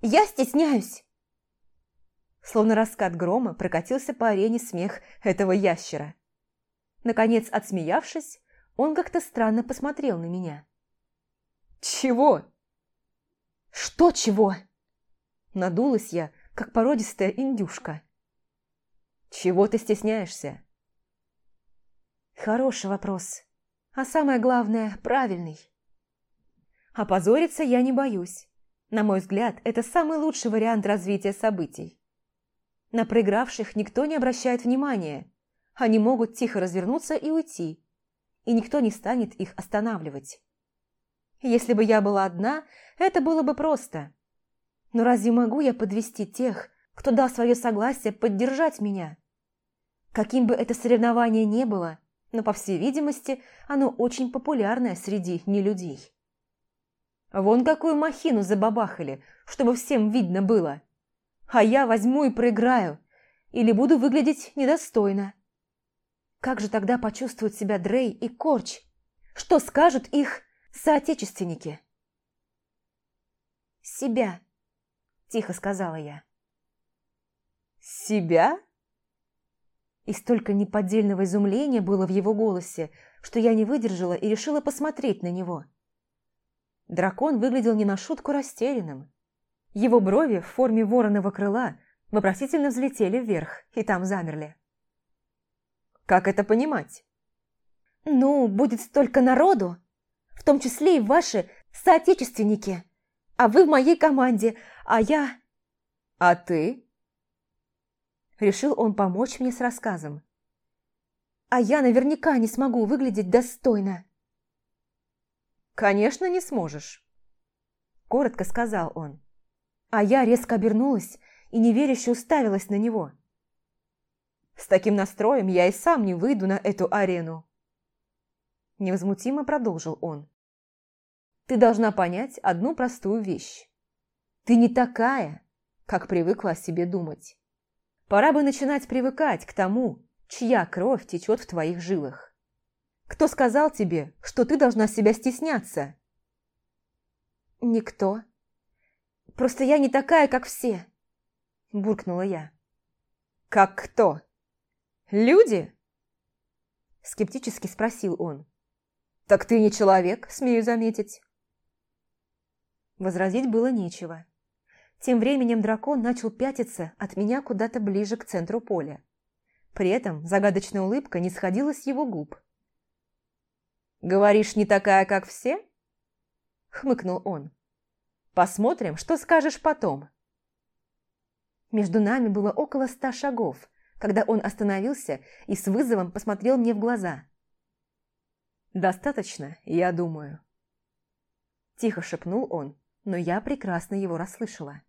«Я стесняюсь!» Словно раскат грома прокатился по арене смех этого ящера. Наконец, отсмеявшись, он как-то странно посмотрел на меня. «Чего?» «Что чего?» Надулась я, как породистая индюшка. «Чего ты стесняешься?» Хороший вопрос. А самое главное, правильный. Опозориться я не боюсь. На мой взгляд, это самый лучший вариант развития событий. На проигравших никто не обращает внимания. Они могут тихо развернуться и уйти. И никто не станет их останавливать. Если бы я была одна, это было бы просто. Но разве могу я подвести тех, кто дал свое согласие поддержать меня? Каким бы это соревнование ни было, но, по всей видимости, оно очень популярное среди нелюдей. Вон какую махину забабахали, чтобы всем видно было а я возьму и проиграю, или буду выглядеть недостойно. Как же тогда почувствуют себя Дрей и Корч? Что скажут их соотечественники? «Себя», – тихо сказала я. «Себя?» И столько неподдельного изумления было в его голосе, что я не выдержала и решила посмотреть на него. Дракон выглядел не на шутку растерянным. Его брови в форме вороного крыла вопросительно взлетели вверх и там замерли. «Как это понимать?» «Ну, будет столько народу, в том числе и ваши соотечественники, а вы в моей команде, а я...» «А ты?» Решил он помочь мне с рассказом. «А я наверняка не смогу выглядеть достойно». «Конечно, не сможешь», – коротко сказал он. А я резко обернулась и неверяще уставилась на него. «С таким настроем я и сам не выйду на эту арену!» Невозмутимо продолжил он. «Ты должна понять одну простую вещь. Ты не такая, как привыкла о себе думать. Пора бы начинать привыкать к тому, чья кровь течет в твоих жилах. Кто сказал тебе, что ты должна себя стесняться? Никто. Просто я не такая, как все, буркнула я. Как кто? Люди? Скептически спросил он. Так ты не человек, смею заметить. Возразить было нечего. Тем временем дракон начал пятиться от меня куда-то ближе к центру поля. При этом загадочная улыбка не сходила с его губ. «Говоришь, не такая, как все?» – хмыкнул он. «Посмотрим, что скажешь потом». Между нами было около ста шагов, когда он остановился и с вызовом посмотрел мне в глаза. «Достаточно, я думаю». Тихо шепнул он, но я прекрасно его расслышала.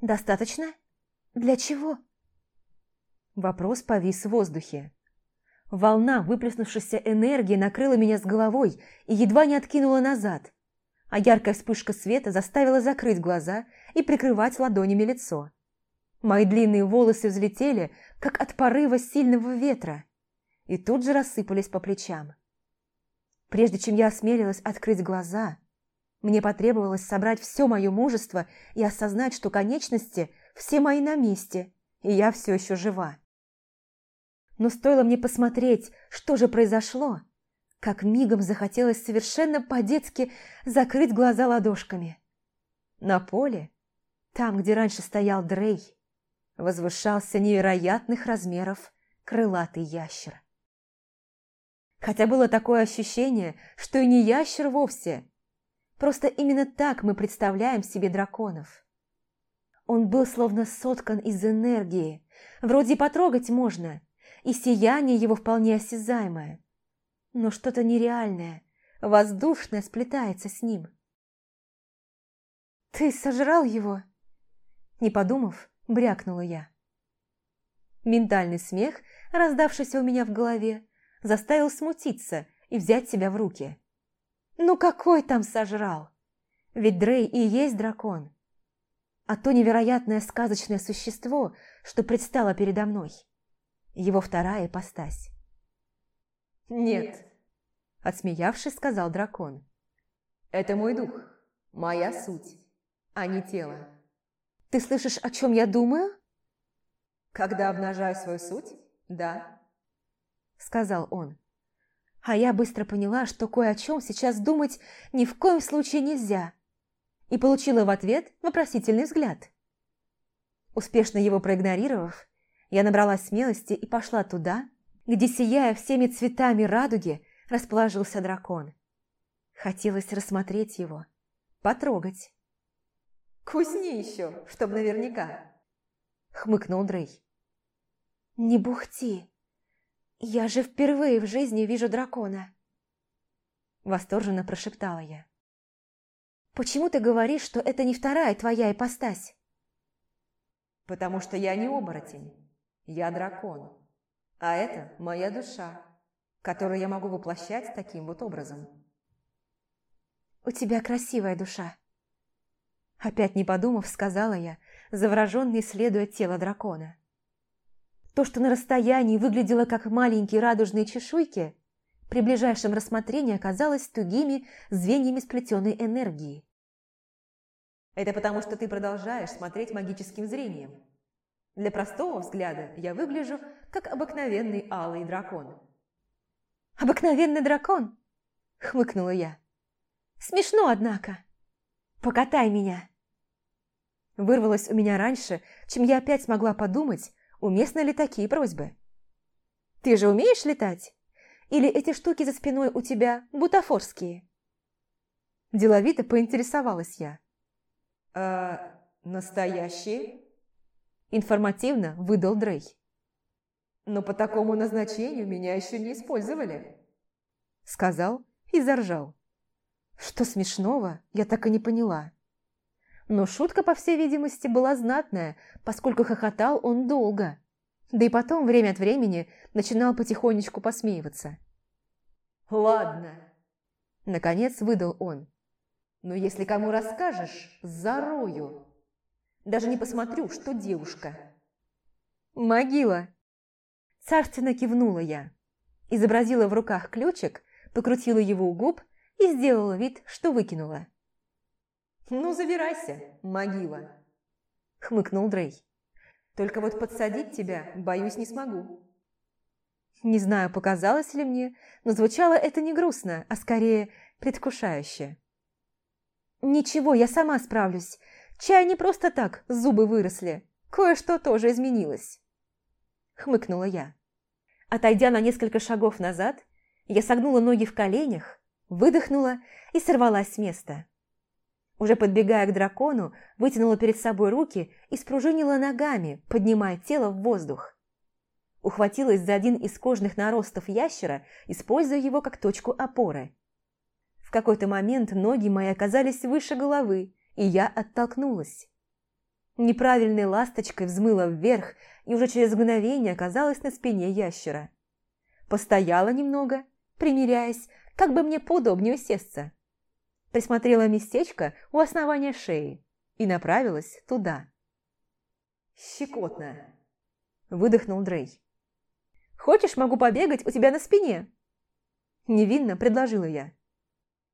«Достаточно? Для чего?» Вопрос повис в воздухе. Волна выплеснувшейся энергии накрыла меня с головой и едва не откинула назад, а яркая вспышка света заставила закрыть глаза и прикрывать ладонями лицо. Мои длинные волосы взлетели, как от порыва сильного ветра, и тут же рассыпались по плечам. Прежде чем я осмелилась открыть глаза, мне потребовалось собрать все мое мужество и осознать, что конечности все мои на месте, и я все еще жива. Но стоило мне посмотреть, что же произошло, как мигом захотелось совершенно по-детски закрыть глаза ладошками. На поле, там, где раньше стоял Дрей, возвышался невероятных размеров крылатый ящер. Хотя было такое ощущение, что и не ящер вовсе, Просто именно так мы представляем себе драконов. Он был словно соткан из энергии. Вроде потрогать можно, и сияние его вполне осязаемое. Но что-то нереальное, воздушное сплетается с ним. «Ты сожрал его?» Не подумав, брякнула я. Ментальный смех, раздавшийся у меня в голове, заставил смутиться и взять себя в руки. Ну какой там сожрал? Ведь Дрей и есть дракон. А то невероятное сказочное существо, что предстало передо мной. Его вторая ипостась. «Нет», – отсмеявшись, сказал дракон. «Это мой дух, моя суть, а не тело». «Ты слышишь, о чем я думаю?» «Когда обнажаю свою суть, да», – сказал он. А я быстро поняла, что кое о чем сейчас думать ни в коем случае нельзя. И получила в ответ вопросительный взгляд. Успешно его проигнорировав, я набралась смелости и пошла туда, где, сияя всеми цветами радуги, расположился дракон. Хотелось рассмотреть его, потрогать. «Кусни еще, чтоб наверняка!» — хмыкнул Дрей. «Не бухти!» «Я же впервые в жизни вижу дракона!» Восторженно прошептала я. «Почему ты говоришь, что это не вторая твоя ипостась?» «Потому что я не оборотень, я дракон, а это моя душа, которую я могу воплощать таким вот образом». «У тебя красивая душа», Опять не подумав, сказала я, завороженно исследуя тело дракона. То, что на расстоянии выглядело как маленькие радужные чешуйки, при ближайшем рассмотрении оказалось тугими звеньями сплетенной энергии. Это потому, что ты продолжаешь смотреть магическим зрением. Для простого взгляда я выгляжу, как обыкновенный алый дракон. «Обыкновенный дракон?» – хмыкнула я. «Смешно, однако. Покатай меня!» Вырвалось у меня раньше, чем я опять смогла подумать, Уместны ли такие просьбы? Ты же умеешь летать? Или эти штуки за спиной у тебя бутафорские? Деловито поинтересовалась я. «А настоящие?» Информативно выдал Дрей. «Но по такому назначению меня еще не использовали», сказал и заржал. Что смешного, я так и не поняла. Но шутка, по всей видимости, была знатная, поскольку хохотал он долго. Да и потом, время от времени, начинал потихонечку посмеиваться. «Ладно», — наконец выдал он. «Но если кому расскажешь, зарою. Даже не посмотрю, что девушка». «Могила!» Царственно кивнула я. Изобразила в руках ключик, покрутила его у губ и сделала вид, что выкинула. «Ну, забирайся, могила!» Хмыкнул Дрей. «Только вот подсадить тебя, боюсь, не смогу». Не знаю, показалось ли мне, но звучало это не грустно, а скорее предвкушающе. «Ничего, я сама справлюсь. Чай не просто так, зубы выросли. Кое-что тоже изменилось». Хмыкнула я. Отойдя на несколько шагов назад, я согнула ноги в коленях, выдохнула и сорвалась с места. Уже подбегая к дракону, вытянула перед собой руки и спружинила ногами, поднимая тело в воздух. Ухватилась за один из кожных наростов ящера, используя его как точку опоры. В какой-то момент ноги мои оказались выше головы, и я оттолкнулась. Неправильной ласточкой взмыла вверх и уже через мгновение оказалась на спине ящера. Постояла немного, примиряясь, как бы мне поудобнее усесться. Присмотрела местечко у основания шеи и направилась туда. «Щекотно!» – выдохнул Дрей. «Хочешь, могу побегать у тебя на спине?» Невинно предложила я.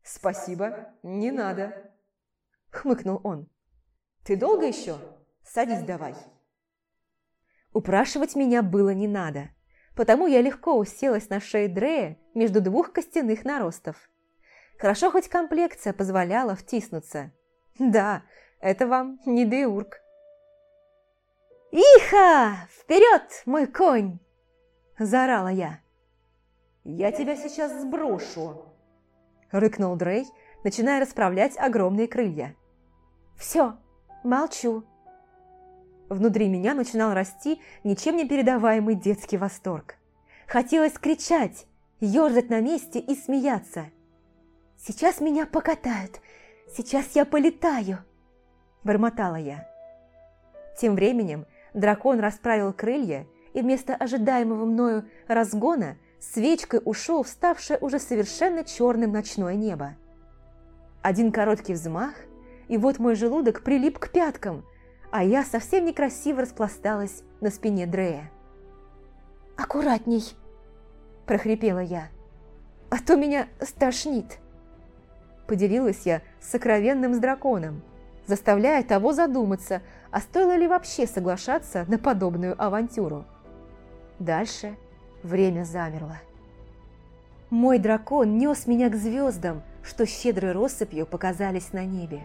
«Спасибо, не надо», – хмыкнул он. «Ты долго еще? Садись давай». Упрашивать меня было не надо, потому я легко уселась на шее Дрея между двух костяных наростов. Хорошо хоть комплекция позволяла втиснуться. Да, это вам не Деург. «Иха! Вперед, мой конь!» – заорала я. «Я тебя сейчас сброшу!» – рыкнул Дрей, начиная расправлять огромные крылья. «Все, молчу!» Внутри меня начинал расти ничем не передаваемый детский восторг. Хотелось кричать, ерзать на месте и смеяться. «Сейчас меня покатают, сейчас я полетаю!» – бормотала я. Тем временем дракон расправил крылья и вместо ожидаемого мною разгона свечкой ушел в ставшее уже совершенно черным ночное небо. Один короткий взмах, и вот мой желудок прилип к пяткам, а я совсем некрасиво распласталась на спине Дрея. «Аккуратней!» – прохрипела я. «А то меня стошнит!» Поделилась я с сокровенным с драконом, заставляя того задуматься, а стоило ли вообще соглашаться на подобную авантюру. Дальше время замерло. Мой дракон нес меня к звездам, что щедрой россыпью показались на небе.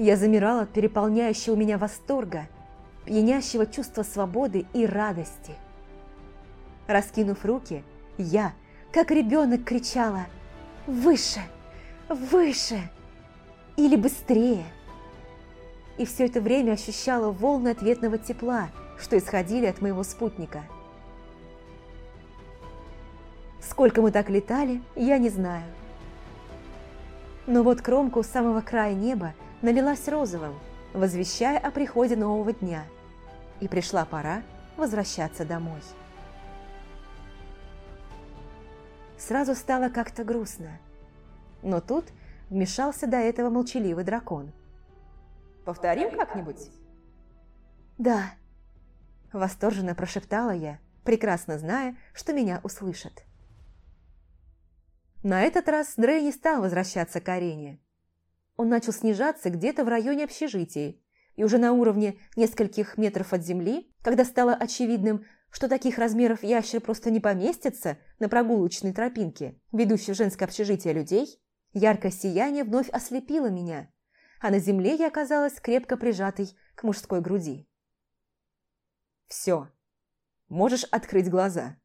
Я замирала от переполняющего меня восторга, пьянящего чувства свободы и радости. Раскинув руки, я, как ребенок, кричала «Выше! Выше! Или быстрее!» И все это время ощущала волны ответного тепла, что исходили от моего спутника – Сколько мы так летали, я не знаю. Но вот кромка у самого края неба налилась розовым, возвещая о приходе нового дня. И пришла пора возвращаться домой. Сразу стало как-то грустно. Но тут вмешался до этого молчаливый дракон. «Повторим как-нибудь?» «Да», – восторженно прошептала я, прекрасно зная, что меня услышат. На этот раз Дрей не стал возвращаться к арене. Он начал снижаться где-то в районе общежитий, и уже на уровне нескольких метров от земли, когда стало очевидным, что таких размеров ящер просто не поместится на прогулочной тропинке, ведущей в женское общежитие людей, яркое сияние вновь ослепило меня, а на земле я оказалась крепко прижатой к мужской груди. «Все, можешь открыть глаза»,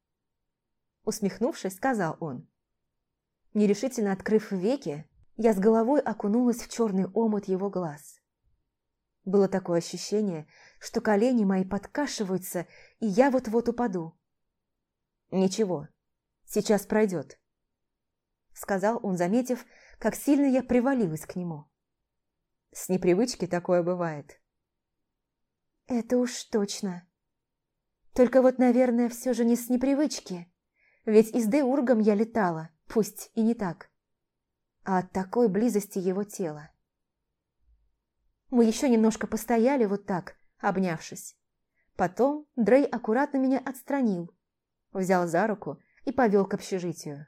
усмехнувшись, сказал он. Нерешительно открыв веки, я с головой окунулась в черный омут его глаз. Было такое ощущение, что колени мои подкашиваются, и я вот-вот упаду. «Ничего, сейчас пройдет», — сказал он, заметив, как сильно я привалилась к нему. «С непривычки такое бывает». «Это уж точно. Только вот, наверное, все же не с непривычки, ведь из Деургом я летала, пусть и не так, а от такой близости его тела. Мы еще немножко постояли вот так, обнявшись. Потом Дрей аккуратно меня отстранил, взял за руку и повел к общежитию.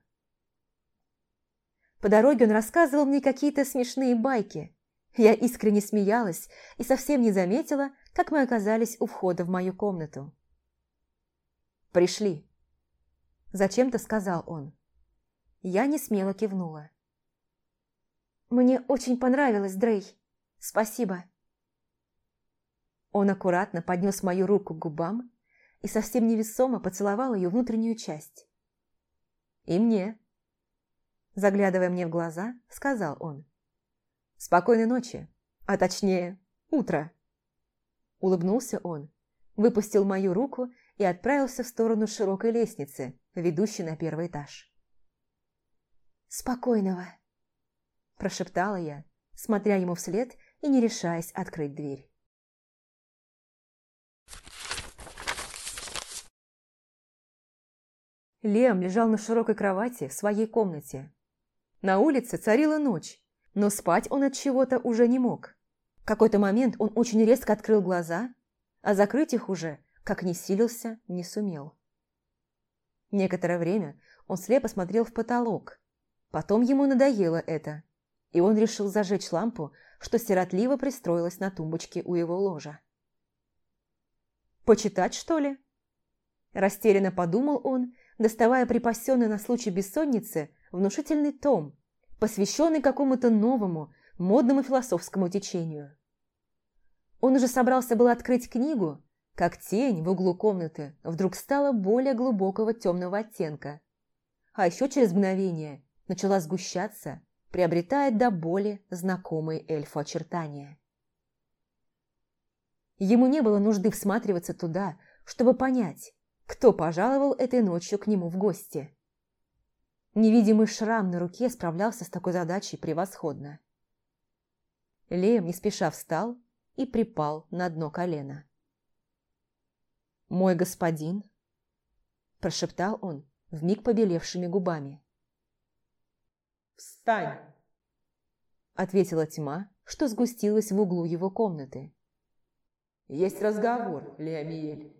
По дороге он рассказывал мне какие-то смешные байки. Я искренне смеялась и совсем не заметила, как мы оказались у входа в мою комнату. «Пришли», – зачем-то сказал он. Я не смело кивнула. «Мне очень понравилось, Дрей. Спасибо». Он аккуратно поднес мою руку к губам и совсем невесомо поцеловал ее внутреннюю часть. «И мне», заглядывая мне в глаза, сказал он. «Спокойной ночи, а точнее, утро». Улыбнулся он, выпустил мою руку и отправился в сторону широкой лестницы, ведущей на первый этаж. «Спокойного», – прошептала я, смотря ему вслед и не решаясь открыть дверь. Лем лежал на широкой кровати в своей комнате, на улице царила ночь, но спать он от чего-то уже не мог. В какой-то момент он очень резко открыл глаза, а закрыть их уже, как ни силился, не сумел. Некоторое время он слепо смотрел в потолок. Потом ему надоело это, и он решил зажечь лампу, что сиротливо пристроилась на тумбочке у его ложа. «Почитать, что ли?» Растерянно подумал он, доставая припасенный на случай бессонницы внушительный том, посвященный какому-то новому, модному философскому течению. Он уже собрался был открыть книгу, как тень в углу комнаты вдруг стала более глубокого темного оттенка, а еще через мгновение начала сгущаться, приобретая до боли знакомые эльфу очертания. Ему не было нужды всматриваться туда, чтобы понять, кто пожаловал этой ночью к нему в гости. Невидимый шрам на руке справлялся с такой задачей превосходно. Леем не спеша встал и припал на дно колена. «Мой господин», – прошептал он вмиг побелевшими губами. «Встань!» – ответила тьма, что сгустилась в углу его комнаты. «Есть разговор, Леомиэль».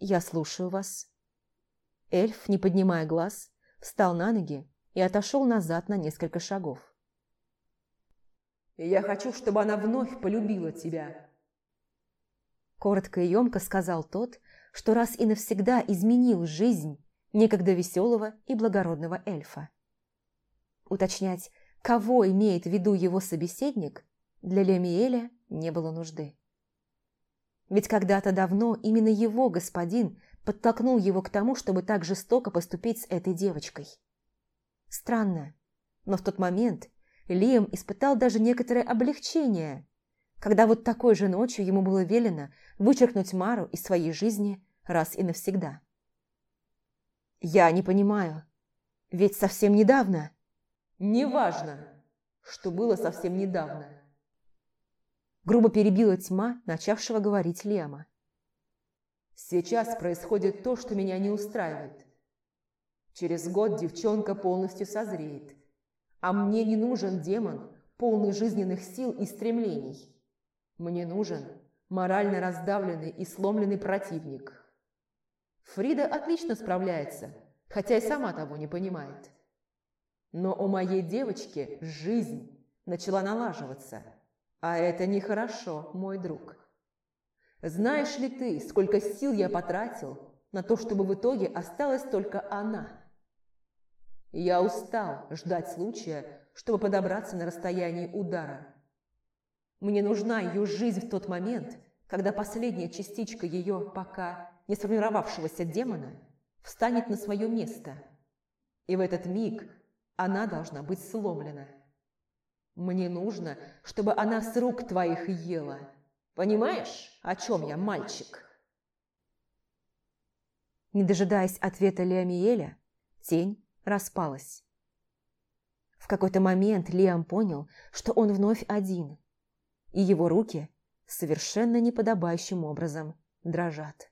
«Я слушаю вас», Эльф, не поднимая глаз, встал на ноги и отошел назад на несколько шагов. «Я хочу, чтобы она вновь полюбила тебя!» Коротко и емко сказал тот, что раз и навсегда изменил жизнь некогда веселого и благородного эльфа. Уточнять, кого имеет в виду его собеседник, для Лемиэля не было нужды. Ведь когда-то давно именно его господин подтолкнул его к тому, чтобы так жестоко поступить с этой девочкой. Странно, но в тот момент Лиам испытал даже некоторое облегчение, когда вот такой же ночью ему было велено вычеркнуть Мару из своей жизни раз и навсегда. «Я не понимаю, ведь совсем недавно...» «Неважно, что было совсем недавно», грубо перебила тьма, начавшего говорить Лема. Сейчас происходит то, что меня не устраивает. Через год девчонка полностью созреет. А мне не нужен демон, полный жизненных сил и стремлений. Мне нужен морально раздавленный и сломленный противник. Фрида отлично справляется, хотя и сама того не понимает. Но у моей девочки жизнь начала налаживаться. А это нехорошо, мой друг. Знаешь ли ты, сколько сил я потратил на то, чтобы в итоге осталась только она? Я устал ждать случая, чтобы подобраться на расстоянии удара. Мне нужна ее жизнь в тот момент, когда последняя частичка ее пока не сформировавшегося демона встанет на свое место. И в этот миг она должна быть сломлена. Мне нужно, чтобы она с рук твоих ела – Понимаешь, о чем я, мальчик?» Не дожидаясь ответа Леомиеля, тень распалась. В какой-то момент Лиам понял, что он вновь один, и его руки совершенно неподобающим образом дрожат.